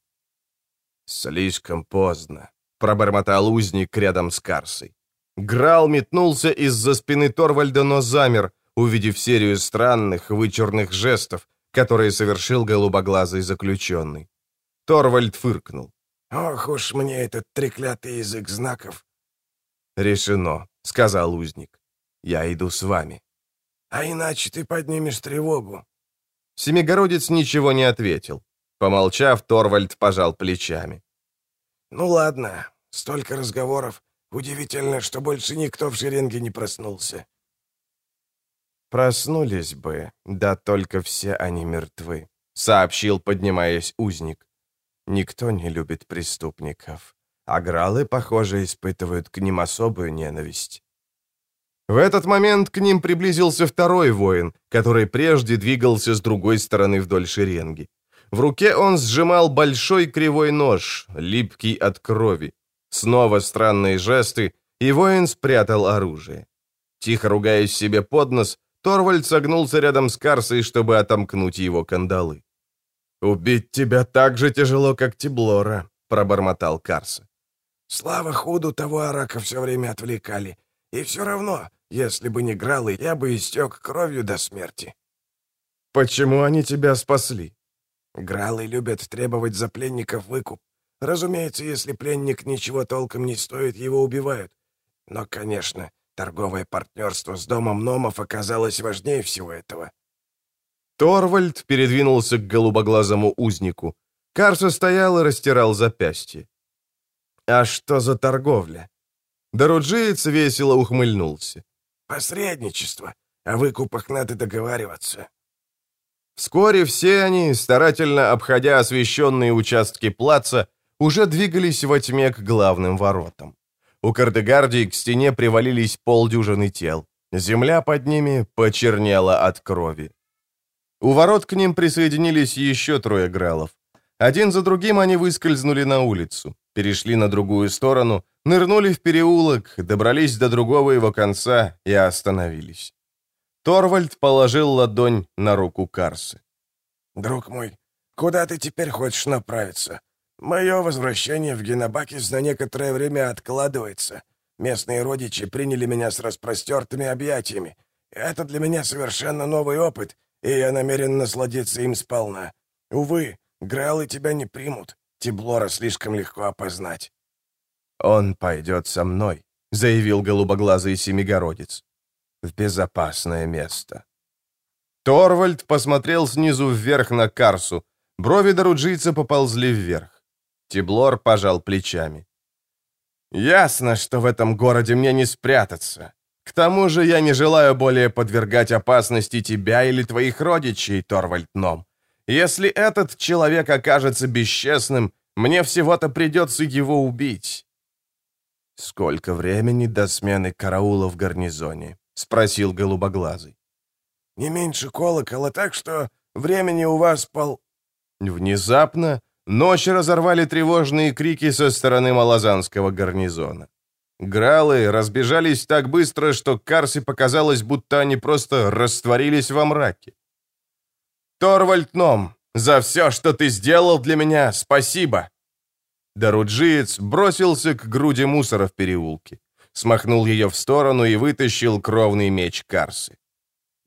«Слишком поздно», — пробормотал узник рядом с Карсой. Грал метнулся из-за спины Торвальда, но замер, увидев серию странных, вычурных жестов, которые совершил голубоглазый заключенный. Торвальд фыркнул. «Ох уж мне этот треклятый язык знаков!» «Решено», — сказал узник. «Я иду с вами». «А иначе ты поднимешь тревогу». Семигородец ничего не ответил. Помолчав, Торвальд пожал плечами. «Ну ладно, столько разговоров. Удивительно, что больше никто в шеренге не проснулся». «Проснулись бы, да только все они мертвы», — сообщил, поднимаясь узник. Никто не любит преступников. А гралы, похоже, испытывают к ним особую ненависть. В этот момент к ним приблизился второй воин, который прежде двигался с другой стороны вдоль шеренги. В руке он сжимал большой кривой нож, липкий от крови. Снова странные жесты, и воин спрятал оружие. Тихо ругаясь себе под нос, Торвальд согнулся рядом с Карсой, чтобы отомкнуть его кандалы. «Убить тебя так же тяжело, как Тиблора», — пробормотал Карса. «Слава худу того арака все время отвлекали. И все равно, если бы не гралы, я бы истек кровью до смерти». «Почему они тебя спасли?» «Гралы любят требовать за пленников выкуп. Разумеется, если пленник ничего толком не стоит, его убивают. Но, конечно, торговое партнерство с домом Номов оказалось важнее всего этого. Торвальд передвинулся к голубоглазому узнику. Карса стоял и растирал запястье. «А что за торговля?» Доруджиец весело ухмыльнулся. «Посредничество. О выкупах надо договариваться». Вскоре все они, старательно обходя освещенные участки плаца, уже двигались во тьме к главным воротам. У Кардегардии к стене привалились полдюжины тел. Земля под ними почернела от крови. У ворот к ним присоединились еще трое гралов. Один за другим они выскользнули на улицу. перешли на другую сторону, нырнули в переулок, добрались до другого его конца и остановились. Торвальд положил ладонь на руку Карсы. «Друг мой, куда ты теперь хочешь направиться? Мое возвращение в Генобакис на некоторое время откладывается. Местные родичи приняли меня с распростертыми объятиями. Это для меня совершенно новый опыт, и я намерен насладиться им сполна. Увы, Гралы тебя не примут. Тиблора слишком легко опознать». «Он пойдет со мной», — заявил голубоглазый семигородец. «В безопасное место». Торвальд посмотрел снизу вверх на Карсу. Брови доруджийца поползли вверх. Тиблор пожал плечами. «Ясно, что в этом городе мне не спрятаться. К тому же я не желаю более подвергать опасности тебя или твоих родичей, Торвальд Ном. Если этот человек окажется бесчестным, мне всего-то придется его убить». «Сколько времени до смены караула в гарнизоне?» — спросил голубоглазый. «Не меньше колокола, так что времени у вас пол...» Внезапно ночь разорвали тревожные крики со стороны малазанского гарнизона. Гралы разбежались так быстро, что Карси показалось, будто они просто растворились во мраке. «Торвальд Ном, за все, что ты сделал для меня, спасибо!» Даруджиец бросился к груди мусора в переулке, смахнул ее в сторону и вытащил кровный меч Карсы.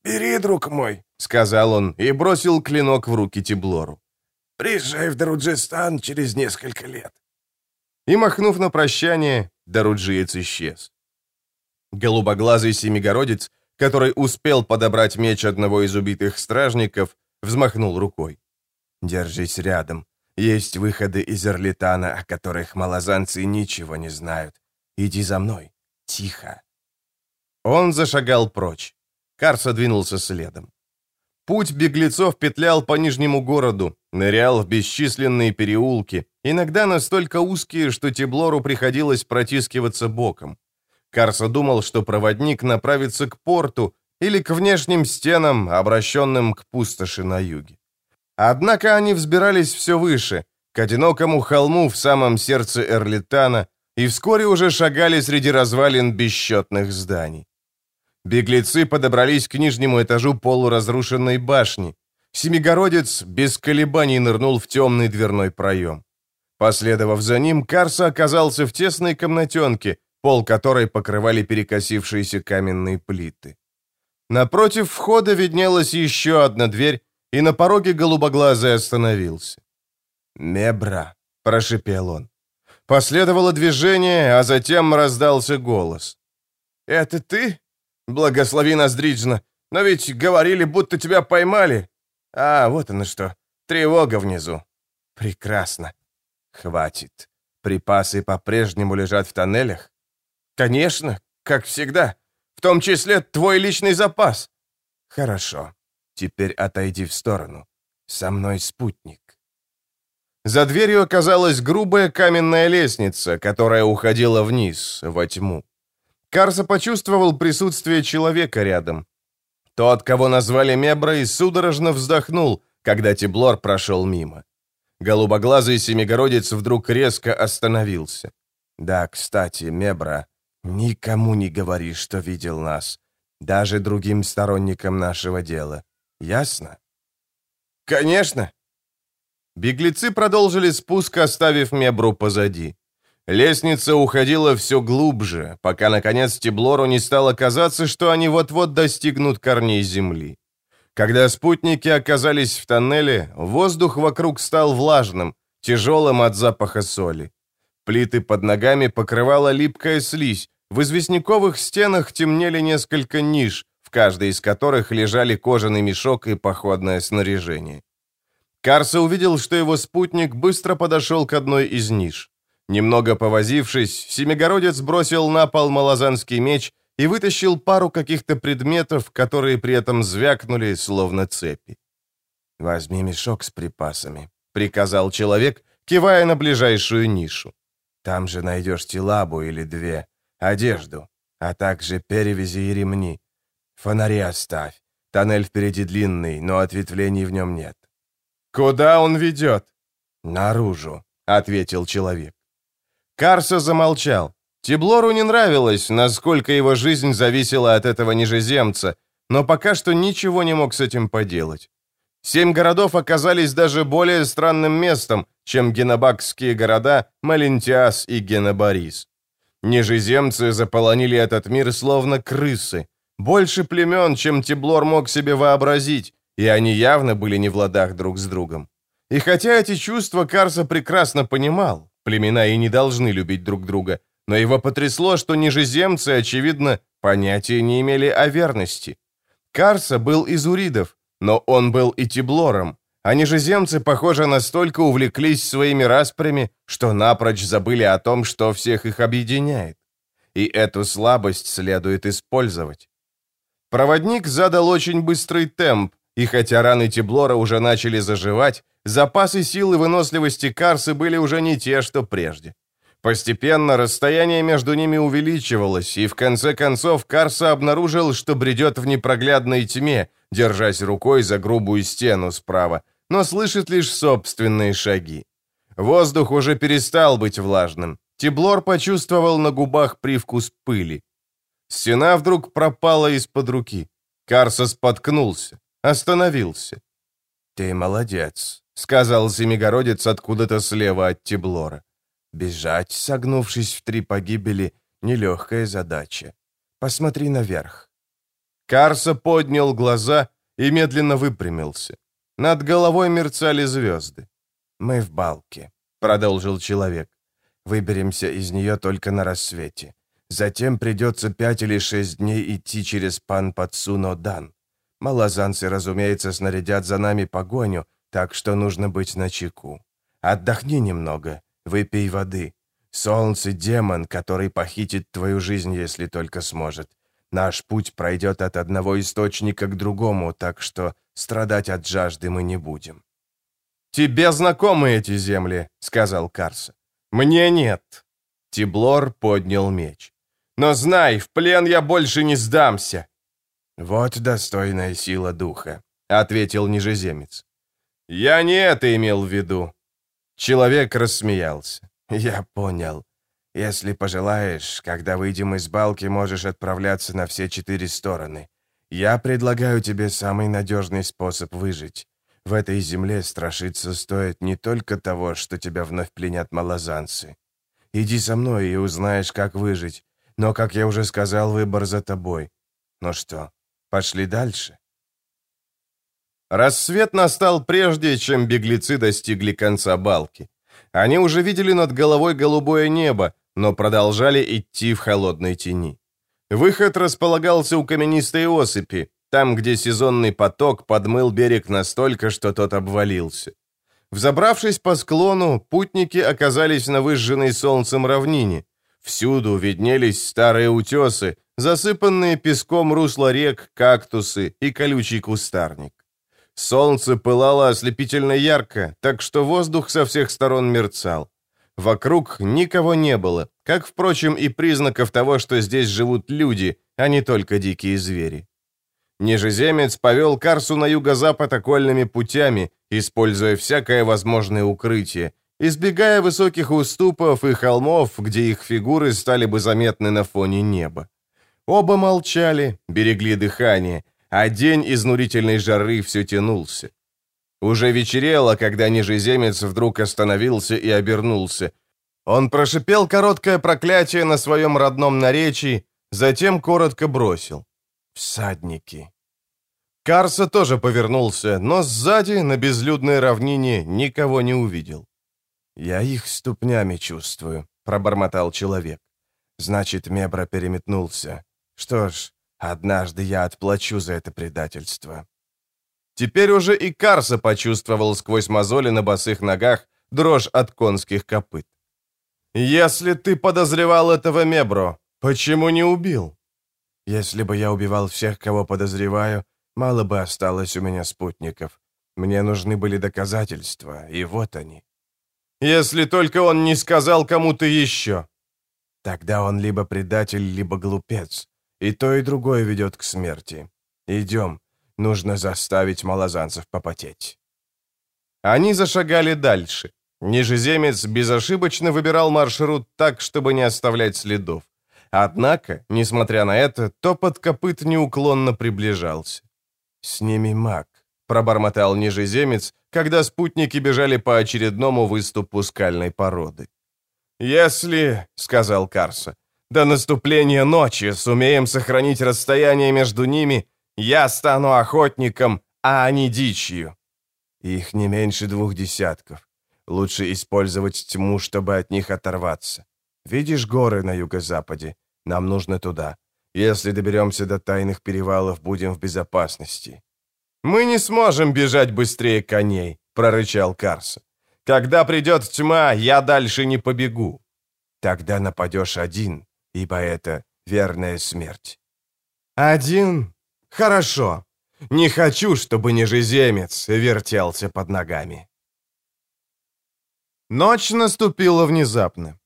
«Бери, друг мой», — сказал он и бросил клинок в руки Тиблору. «Приезжай в Даруджистан через несколько лет». И, махнув на прощание, Даруджиец исчез. Голубоглазый семигородец, который успел подобрать меч одного из убитых стражников, взмахнул рукой. «Держись рядом. Есть выходы из Эрлитана, о которых малозанцы ничего не знают. Иди за мной. Тихо». Он зашагал прочь. Карса двинулся следом. Путь беглецов петлял по Нижнему городу, нырял в бесчисленные переулки, иногда настолько узкие, что Теблору приходилось протискиваться боком. Карса думал, что проводник направится к порту или к внешним стенам, обращенным к пустоши на юге. Однако они взбирались все выше, к одинокому холму в самом сердце Эрлитана, и вскоре уже шагали среди развалин бесчетных зданий. Беглецы подобрались к нижнему этажу полуразрушенной башни. Семигородец без колебаний нырнул в темный дверной проем. Последовав за ним, Карса оказался в тесной комнатенке, пол которой покрывали перекосившиеся каменные плиты. Напротив входа виднелась еще одна дверь, и на пороге голубоглазый остановился. «Мебра», — прошипел он. Последовало движение, а затем раздался голос. «Это ты? Благослови нас, Дриджна, но ведь говорили, будто тебя поймали. А, вот оно что, тревога внизу. Прекрасно. Хватит. Припасы по-прежнему лежат в тоннелях? Конечно, как всегда. В том числе твой личный запас. Хорошо. Теперь отойди в сторону. Со мной спутник. За дверью оказалась грубая каменная лестница, которая уходила вниз, во тьму. Карса почувствовал присутствие человека рядом. Тот, кого назвали Меброй, судорожно вздохнул, когда Тиблор прошел мимо. Голубоглазый семигородец вдруг резко остановился. «Да, кстати, Мебра, никому не говори, что видел нас, даже другим сторонникам нашего дела. Ясно?» «Конечно!» Беглецы продолжили спуск, оставив Мебру позади. Лестница уходила все глубже, пока, наконец, Тиблору не стало казаться, что они вот-вот достигнут корней земли. Когда спутники оказались в тоннеле, воздух вокруг стал влажным, тяжелым от запаха соли. Плиты под ногами покрывала липкая слизь, в известняковых стенах темнели несколько ниш, в каждой из которых лежали кожаный мешок и походное снаряжение. Карса увидел, что его спутник быстро подошел к одной из ниш. Немного повозившись, Семигородец бросил на пол малозанский меч и вытащил пару каких-то предметов, которые при этом звякнули, словно цепи. «Возьми мешок с припасами», — приказал человек, кивая на ближайшую нишу. «Там же найдешь телабу или две, одежду, а также перевязи и ремни. Фонари оставь. Тоннель впереди длинный, но ответвлений в нем нет». «Куда он ведет?» «Наружу», — ответил человек. Карса замолчал. Тиблору не нравилось, насколько его жизнь зависела от этого нижеземца, но пока что ничего не мог с этим поделать. Семь городов оказались даже более странным местом, чем генобакские города Малентиас и Геноборис. Нижеземцы заполонили этот мир словно крысы. Больше племен, чем Тиблор мог себе вообразить, и они явно были не в ладах друг с другом. И хотя эти чувства Карса прекрасно понимал, племена и не должны любить друг друга, но его потрясло, что нижеземцы, очевидно, понятия не имели о верности. Карса был из уридов, но он был и Тиблором, а нижеземцы, похоже, настолько увлеклись своими распрями, что напрочь забыли о том, что всех их объединяет. И эту слабость следует использовать. Проводник задал очень быстрый темп, и хотя раны Тиблора уже начали заживать, запасы сил и выносливости Карсы были уже не те, что прежде. Постепенно расстояние между ними увеличивалось, и в конце концов Карса обнаружил, что бредет в непроглядной тьме, держась рукой за грубую стену справа, но слышит лишь собственные шаги. Воздух уже перестал быть влажным. Тиблор почувствовал на губах привкус пыли. Стена вдруг пропала из-под руки. Карса споткнулся, остановился. «Ты молодец», — сказал Семигородец откуда-то слева от Тиблора. «Бежать, согнувшись в три погибели, нелегкая задача. Посмотри наверх». Карса поднял глаза и медленно выпрямился. Над головой мерцали звезды. «Мы в балке», — продолжил человек. «Выберемся из нее только на рассвете. Затем придется пять или шесть дней идти через пан Пацуно-Дан. Малозанцы, разумеется, снарядят за нами погоню, так что нужно быть начеку. Отдохни немного, выпей воды. Солнце — демон, который похитит твою жизнь, если только сможет. Наш путь пройдет от одного источника к другому, так что страдать от жажды мы не будем». «Тебе знакомы эти земли», — сказал Карса. «Мне нет». Тиблор поднял меч. Но знай, в плен я больше не сдамся». «Вот достойная сила духа», — ответил нижеземец. «Я не это имел в виду». Человек рассмеялся. «Я понял. Если пожелаешь, когда выйдем из балки, можешь отправляться на все четыре стороны. Я предлагаю тебе самый надежный способ выжить. В этой земле страшиться стоит не только того, что тебя вновь пленят малозанцы. Иди со мной и узнаешь, как выжить, но, как я уже сказал, выбор за тобой. Ну что, пошли дальше?» Рассвет настал прежде, чем беглецы достигли конца балки. Они уже видели над головой голубое небо, но продолжали идти в холодной тени. Выход располагался у каменистой осыпи, там, где сезонный поток подмыл берег настолько, что тот обвалился. Взобравшись по склону, путники оказались на выжженной солнцем равнине. Всюду виднелись старые утесы, засыпанные песком русла рек, кактусы и колючий кустарник. Солнце пылало ослепительно ярко, так что воздух со всех сторон мерцал. Вокруг никого не было, как, впрочем, и признаков того, что здесь живут люди, а не только дикие звери. Нижеземец повел Карсу на юго-запад окольными путями, используя всякое возможное укрытие, избегая высоких уступов и холмов, где их фигуры стали бы заметны на фоне неба. Оба молчали, берегли дыхание, а день изнурительной жары все тянулся. Уже вечерело, когда нижеземец вдруг остановился и обернулся. Он прошипел короткое проклятие на своем родном наречии, затем коротко бросил. «Всадники». Карса тоже повернулся, но сзади, на безлюдной равнине, никого не увидел. «Я их ступнями чувствую», — пробормотал человек. «Значит, Мебра переметнулся. Что ж, однажды я отплачу за это предательство». Теперь уже и Карса почувствовал сквозь мозоли на босых ногах дрожь от конских копыт. «Если ты подозревал этого Мебро, почему не убил?» «Если бы я убивал всех, кого подозреваю, мало бы осталось у меня спутников. Мне нужны были доказательства, и вот они». Если только он не сказал кому-то еще. Тогда он либо предатель, либо глупец. И то, и другое ведет к смерти. Идем. Нужно заставить малозанцев попотеть. Они зашагали дальше. Нижеземец безошибочно выбирал маршрут так, чтобы не оставлять следов. Однако, несмотря на это, топот копыт неуклонно приближался. «С ними маг», — пробормотал нижеземец, когда спутники бежали по очередному выступу скальной породы. «Если, — сказал Карса, — до наступления ночи сумеем сохранить расстояние между ними, я стану охотником, а они дичью». Их не меньше двух десятков. Лучше использовать тьму, чтобы от них оторваться. Видишь горы на юго-западе? Нам нужно туда. Если доберемся до тайных перевалов, будем в безопасности». «Мы не сможем бежать быстрее коней», — прорычал Карса. «Когда придет тьма, я дальше не побегу». «Тогда нападешь один, ибо это верная смерть». «Один? Хорошо. Не хочу, чтобы нижеземец вертелся под ногами». Ночь наступила внезапно.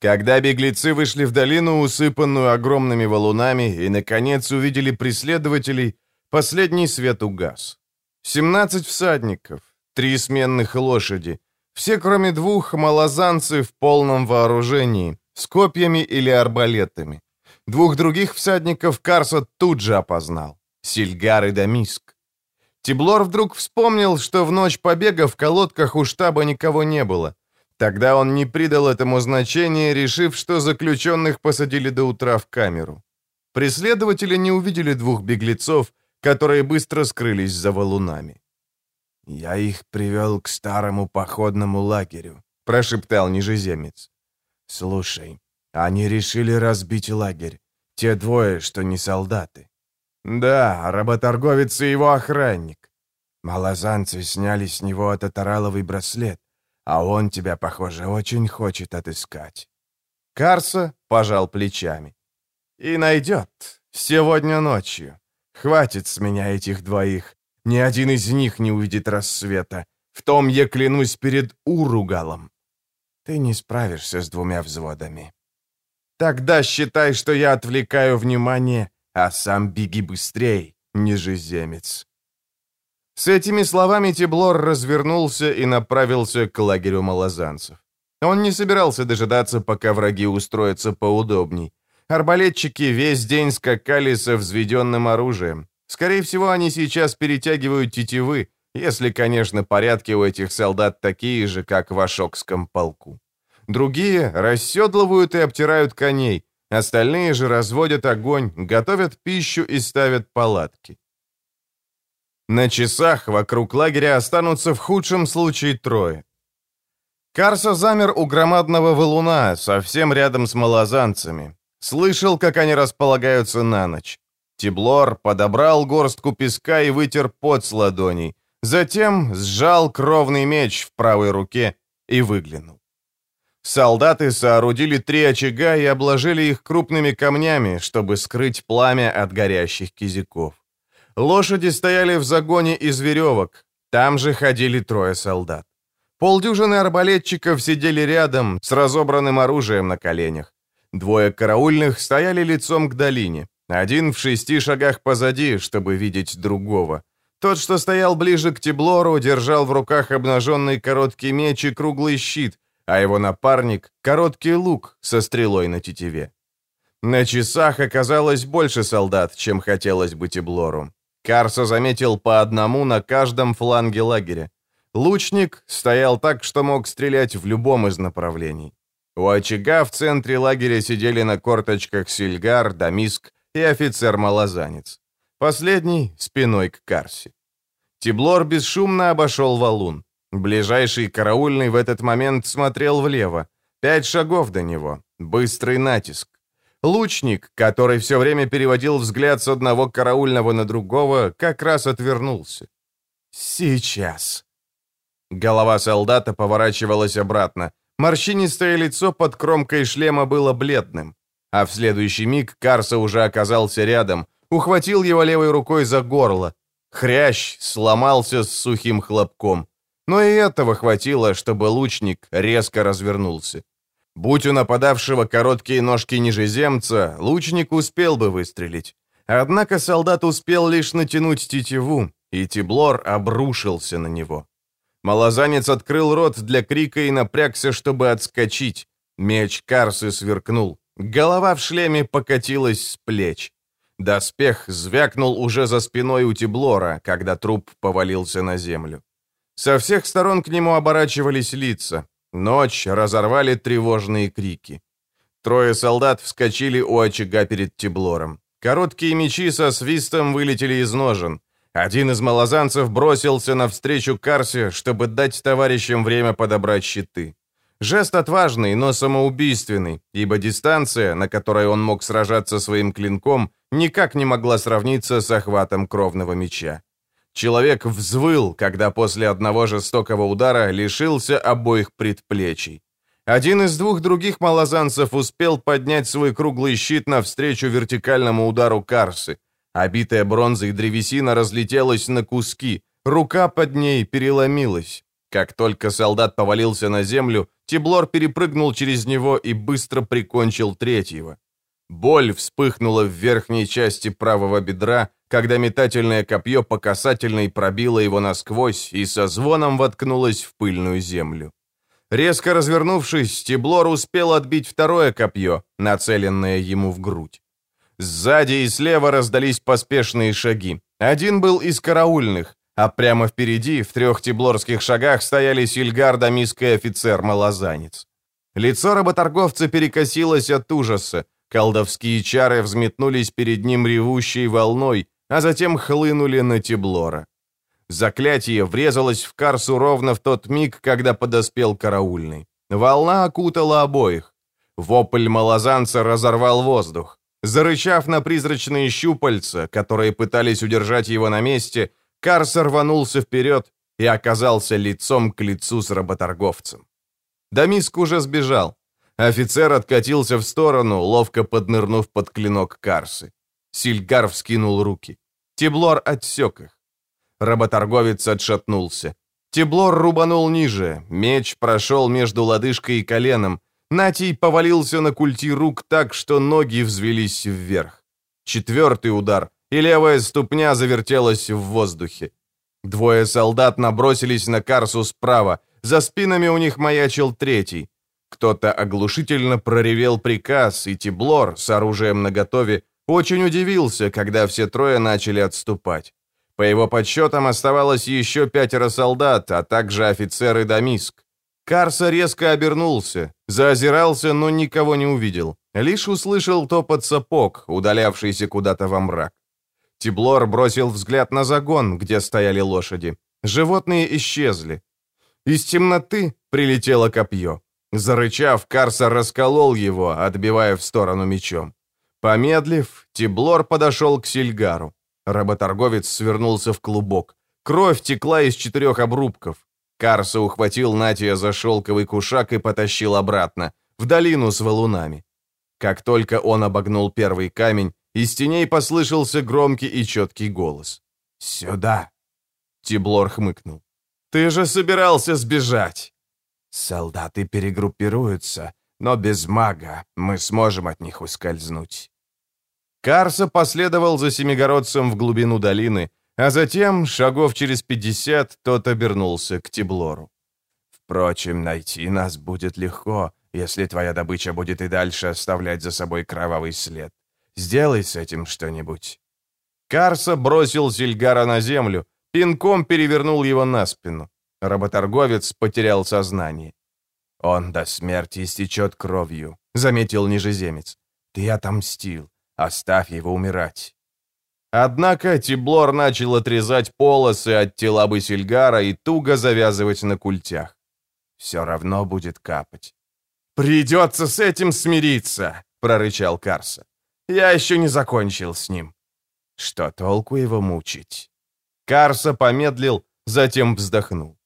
Когда беглецы вышли в долину, усыпанную огромными валунами, и, наконец, увидели преследователей, последний свет угас. 17 всадников, три сменных лошади, все, кроме двух, малозанцы в полном вооружении, с копьями или арбалетами. Двух других всадников Карса тут же опознал — Сильгар и Дамиск. Тиблор вдруг вспомнил, что в ночь побега в колодках у штаба никого не было — Тогда он не придал этому значения, решив, что заключенных посадили до утра в камеру. Преследователи не увидели двух беглецов, которые быстро скрылись за валунами. «Я их привел к старому походному лагерю», — прошептал нижеземец. «Слушай, они решили разбить лагерь. Те двое, что не солдаты». «Да, работорговец и его охранник». Малозанцы сняли с него татараловый браслет а он тебя, похоже, очень хочет отыскать». Карса пожал плечами. «И найдет. Сегодня ночью. Хватит с меня этих двоих. Ни один из них не увидит рассвета. В том я клянусь перед Уругалом. Ты не справишься с двумя взводами. Тогда считай, что я отвлекаю внимание, а сам беги быстрей, нижеземец. С этими словами Теблор развернулся и направился к лагерю малозанцев. Он не собирался дожидаться, пока враги устроятся поудобней. Арбалетчики весь день скакали со взведенным оружием. Скорее всего, они сейчас перетягивают тетивы, если, конечно, порядки у этих солдат такие же, как в Ашокском полку. Другие расседлывают и обтирают коней, остальные же разводят огонь, готовят пищу и ставят палатки. На часах вокруг лагеря останутся в худшем случае трое. Карса замер у громадного валуна, совсем рядом с малозанцами. Слышал, как они располагаются на ночь. Тиблор подобрал горстку песка и вытер пот с ладоней. Затем сжал кровный меч в правой руке и выглянул. Солдаты соорудили три очага и обложили их крупными камнями, чтобы скрыть пламя от горящих кизиков. Лошади стояли в загоне из веревок. Там же ходили трое солдат. Полдюжины арбалетчиков сидели рядом с разобранным оружием на коленях. Двое караульных стояли лицом к долине. Один в шести шагах позади, чтобы видеть другого. Тот, что стоял ближе к Теблору, держал в руках обнаженный короткий меч и круглый щит, а его напарник — короткий лук со стрелой на тетиве. На часах оказалось больше солдат, чем хотелось бы Теблору. Карса заметил по одному на каждом фланге лагеря. Лучник стоял так, что мог стрелять в любом из направлений. У очага в центре лагеря сидели на корточках Сильгар, Дамиск и офицер-малозанец. Последний — спиной к Карсе. Тиблор бесшумно обошел валун. Ближайший караульный в этот момент смотрел влево. Пять шагов до него. Быстрый натиск. Лучник, который все время переводил взгляд с одного караульного на другого, как раз отвернулся. «Сейчас». Голова солдата поворачивалась обратно. Морщинистое лицо под кромкой шлема было бледным. А в следующий миг Карса уже оказался рядом, ухватил его левой рукой за горло. Хрящ сломался с сухим хлопком. Но и этого хватило, чтобы лучник резко развернулся. Будь у нападавшего короткие ножки нижеземца, лучник успел бы выстрелить. Однако солдат успел лишь натянуть тетиву, и Тиблор обрушился на него. Малозанец открыл рот для крика и напрягся, чтобы отскочить. Меч Карсы сверкнул. Голова в шлеме покатилась с плеч. Доспех звякнул уже за спиной у Тиблора, когда труп повалился на землю. Со всех сторон к нему оборачивались лица. Ночь разорвали тревожные крики. Трое солдат вскочили у очага перед Тиблором. Короткие мечи со свистом вылетели из ножен. Один из малозанцев бросился навстречу Карсе, чтобы дать товарищам время подобрать щиты. Жест отважный, но самоубийственный, ибо дистанция, на которой он мог сражаться своим клинком, никак не могла сравниться с охватом кровного меча. Человек взвыл, когда после одного жестокого удара лишился обоих предплечий. Один из двух других малозанцев успел поднять свой круглый щит навстречу вертикальному удару Карсы. Обитая бронзой древесина разлетелась на куски, рука под ней переломилась. Как только солдат повалился на землю, Тиблор перепрыгнул через него и быстро прикончил третьего. Боль вспыхнула в верхней части правого бедра, когда метательное копье по касательной пробило его насквозь и со звоном воткнулось в пыльную землю. Резко развернувшись, Тиблор успел отбить второе копье, нацеленное ему в грудь. Сзади и слева раздались поспешные шаги. Один был из караульных, а прямо впереди, в трех тиблорских шагах, стояли Сильгар, дамийский офицер-малозанец. Лицо работорговца перекосилось от ужаса, колдовские чары взметнулись перед ним ревущей волной, а затем хлынули на Тиблора. Заклятие врезалось в Карсу ровно в тот миг, когда подоспел караульный. Волна окутала обоих. Вопль малозанца разорвал воздух. Зарычав на призрачные щупальца, которые пытались удержать его на месте, Карс рванулся вперед и оказался лицом к лицу с работорговцем. Дамиск уже сбежал. Офицер откатился в сторону, ловко поднырнув под клинок Карсы. Сильгар вскинул руки. Теблор отсек их. Работорговец отшатнулся. Теблор рубанул ниже, меч прошел между лодыжкой и коленом. Натий повалился на культи рук так, что ноги взвелись вверх. Четвертый удар, и левая ступня завертелась в воздухе. Двое солдат набросились на Карсу справа, за спинами у них маячил третий. Кто-то оглушительно проревел приказ, и Тиблор с оружием наготове очень удивился, когда все трое начали отступать. По его подсчетам оставалось еще пятеро солдат, а также офицер и Дамиск. Карса резко обернулся, заозирался, но никого не увидел. Лишь услышал топот сапог, удалявшийся куда-то во мрак. Тиблор бросил взгляд на загон, где стояли лошади. Животные исчезли. Из темноты прилетело копье. Зарычав, Карса расколол его, отбивая в сторону мечом. Помедлив, Тиблор подошел к Сильгару. Работорговец свернулся в клубок. Кровь текла из четырех обрубков. Карса ухватил Натия за шелковый кушак и потащил обратно, в долину с валунами. Как только он обогнул первый камень, из теней послышался громкий и четкий голос. «Сюда!» Тиблор хмыкнул. «Ты же собирался сбежать!» «Солдаты перегруппируются, но без мага мы сможем от них ускользнуть». Карса последовал за семигородцем в глубину долины, а затем, шагов через пятьдесят, тот обернулся к Тиблору. «Впрочем, найти нас будет легко, если твоя добыча будет и дальше оставлять за собой кровавый след. Сделай с этим что-нибудь». Карса бросил Зильгара на землю, пинком перевернул его на спину. Работорговец потерял сознание. «Он до смерти истечет кровью», — заметил нижеземец. «Ты отомстил. Оставь его умирать». Однако Тиблор начал отрезать полосы от тела Басильгара и туго завязывать на культях. «Все равно будет капать». «Придется с этим смириться», — прорычал Карса. Я еще не закончил с ним. Что толку его мучить? Карса помедлил, затем вздохнул.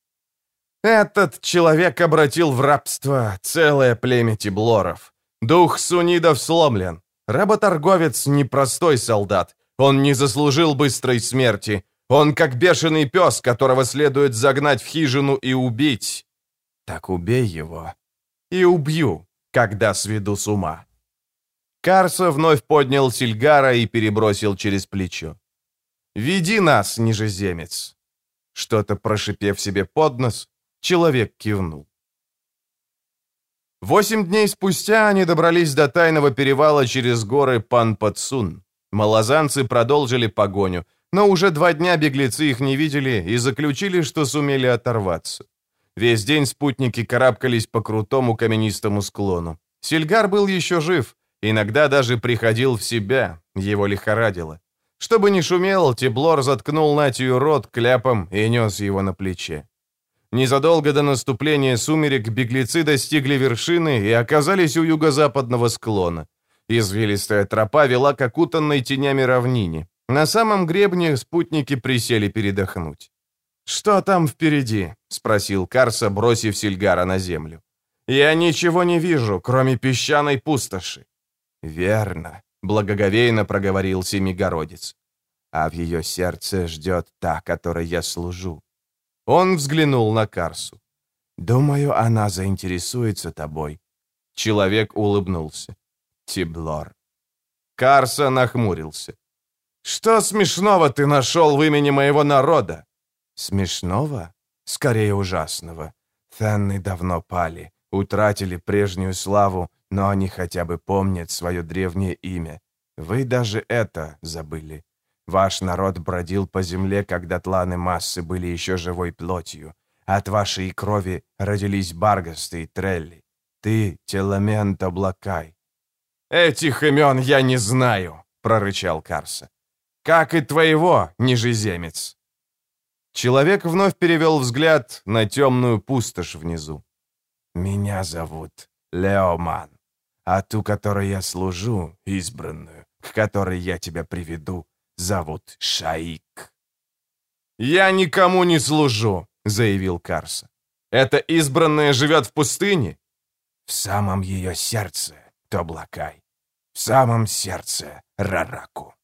Этот человек обратил в рабство целое племя тиблоров. Дух сунидов сломлен. Работорговец — непростой солдат. Он не заслужил быстрой смерти. Он как бешеный пес, которого следует загнать в хижину и убить. Так убей его. И убью, когда сведу с ума. Карса вновь поднял Сильгара и перебросил через плечо. «Веди нас, нижеземец!» Что-то прошипев себе под нос, человек кивнул. Восемь дней спустя они добрались до тайного перевала через горы Пан-Пацун. Малозанцы продолжили погоню, но уже два дня беглецы их не видели и заключили, что сумели оторваться. Весь день спутники карабкались по крутому каменистому склону. Сильгар был еще жив, иногда даже приходил в себя, его лихорадило. Чтобы не шумел, Теблор заткнул Натию рот кляпом и нес его на плече. Незадолго до наступления сумерек беглецы достигли вершины и оказались у юго-западного склона. Извилистая тропа вела к окутанной тенями равнине. На самом гребне спутники присели передохнуть. «Что там впереди?» — спросил Карса, бросив Сильгара на землю. «Я ничего не вижу, кроме песчаной пустоши». «Верно», — благоговейно проговорил Семигородец. «А в ее сердце ждет та, которой я служу. Он взглянул на Карсу. «Думаю, она заинтересуется тобой». Человек улыбнулся. «Тиблор». Карса нахмурился. «Что смешного ты нашел в имени моего народа?» «Смешного? Скорее ужасного. Фенны давно пали, утратили прежнюю славу, но они хотя бы помнят свое древнее имя. Вы даже это забыли. Ваш народ бродил по земле, когда тланы массы были еще живой плотью. От вашей крови родились Баргасты и Трелли. Ты — Теламент Облакай. «Этих имен я не знаю», — прорычал Карса. «Как и твоего, нижеземец». Человек вновь перевел взгляд на темную пустошь внизу. «Меня зовут Леоман, а ту, которой я служу, избранную, к которой я тебя приведу, зовут Шаик». «Я никому не служу», — заявил Карса. «Это избранная живет в пустыне?» «В самом ее сердце, Тоблакай, в самом сердце Рараку».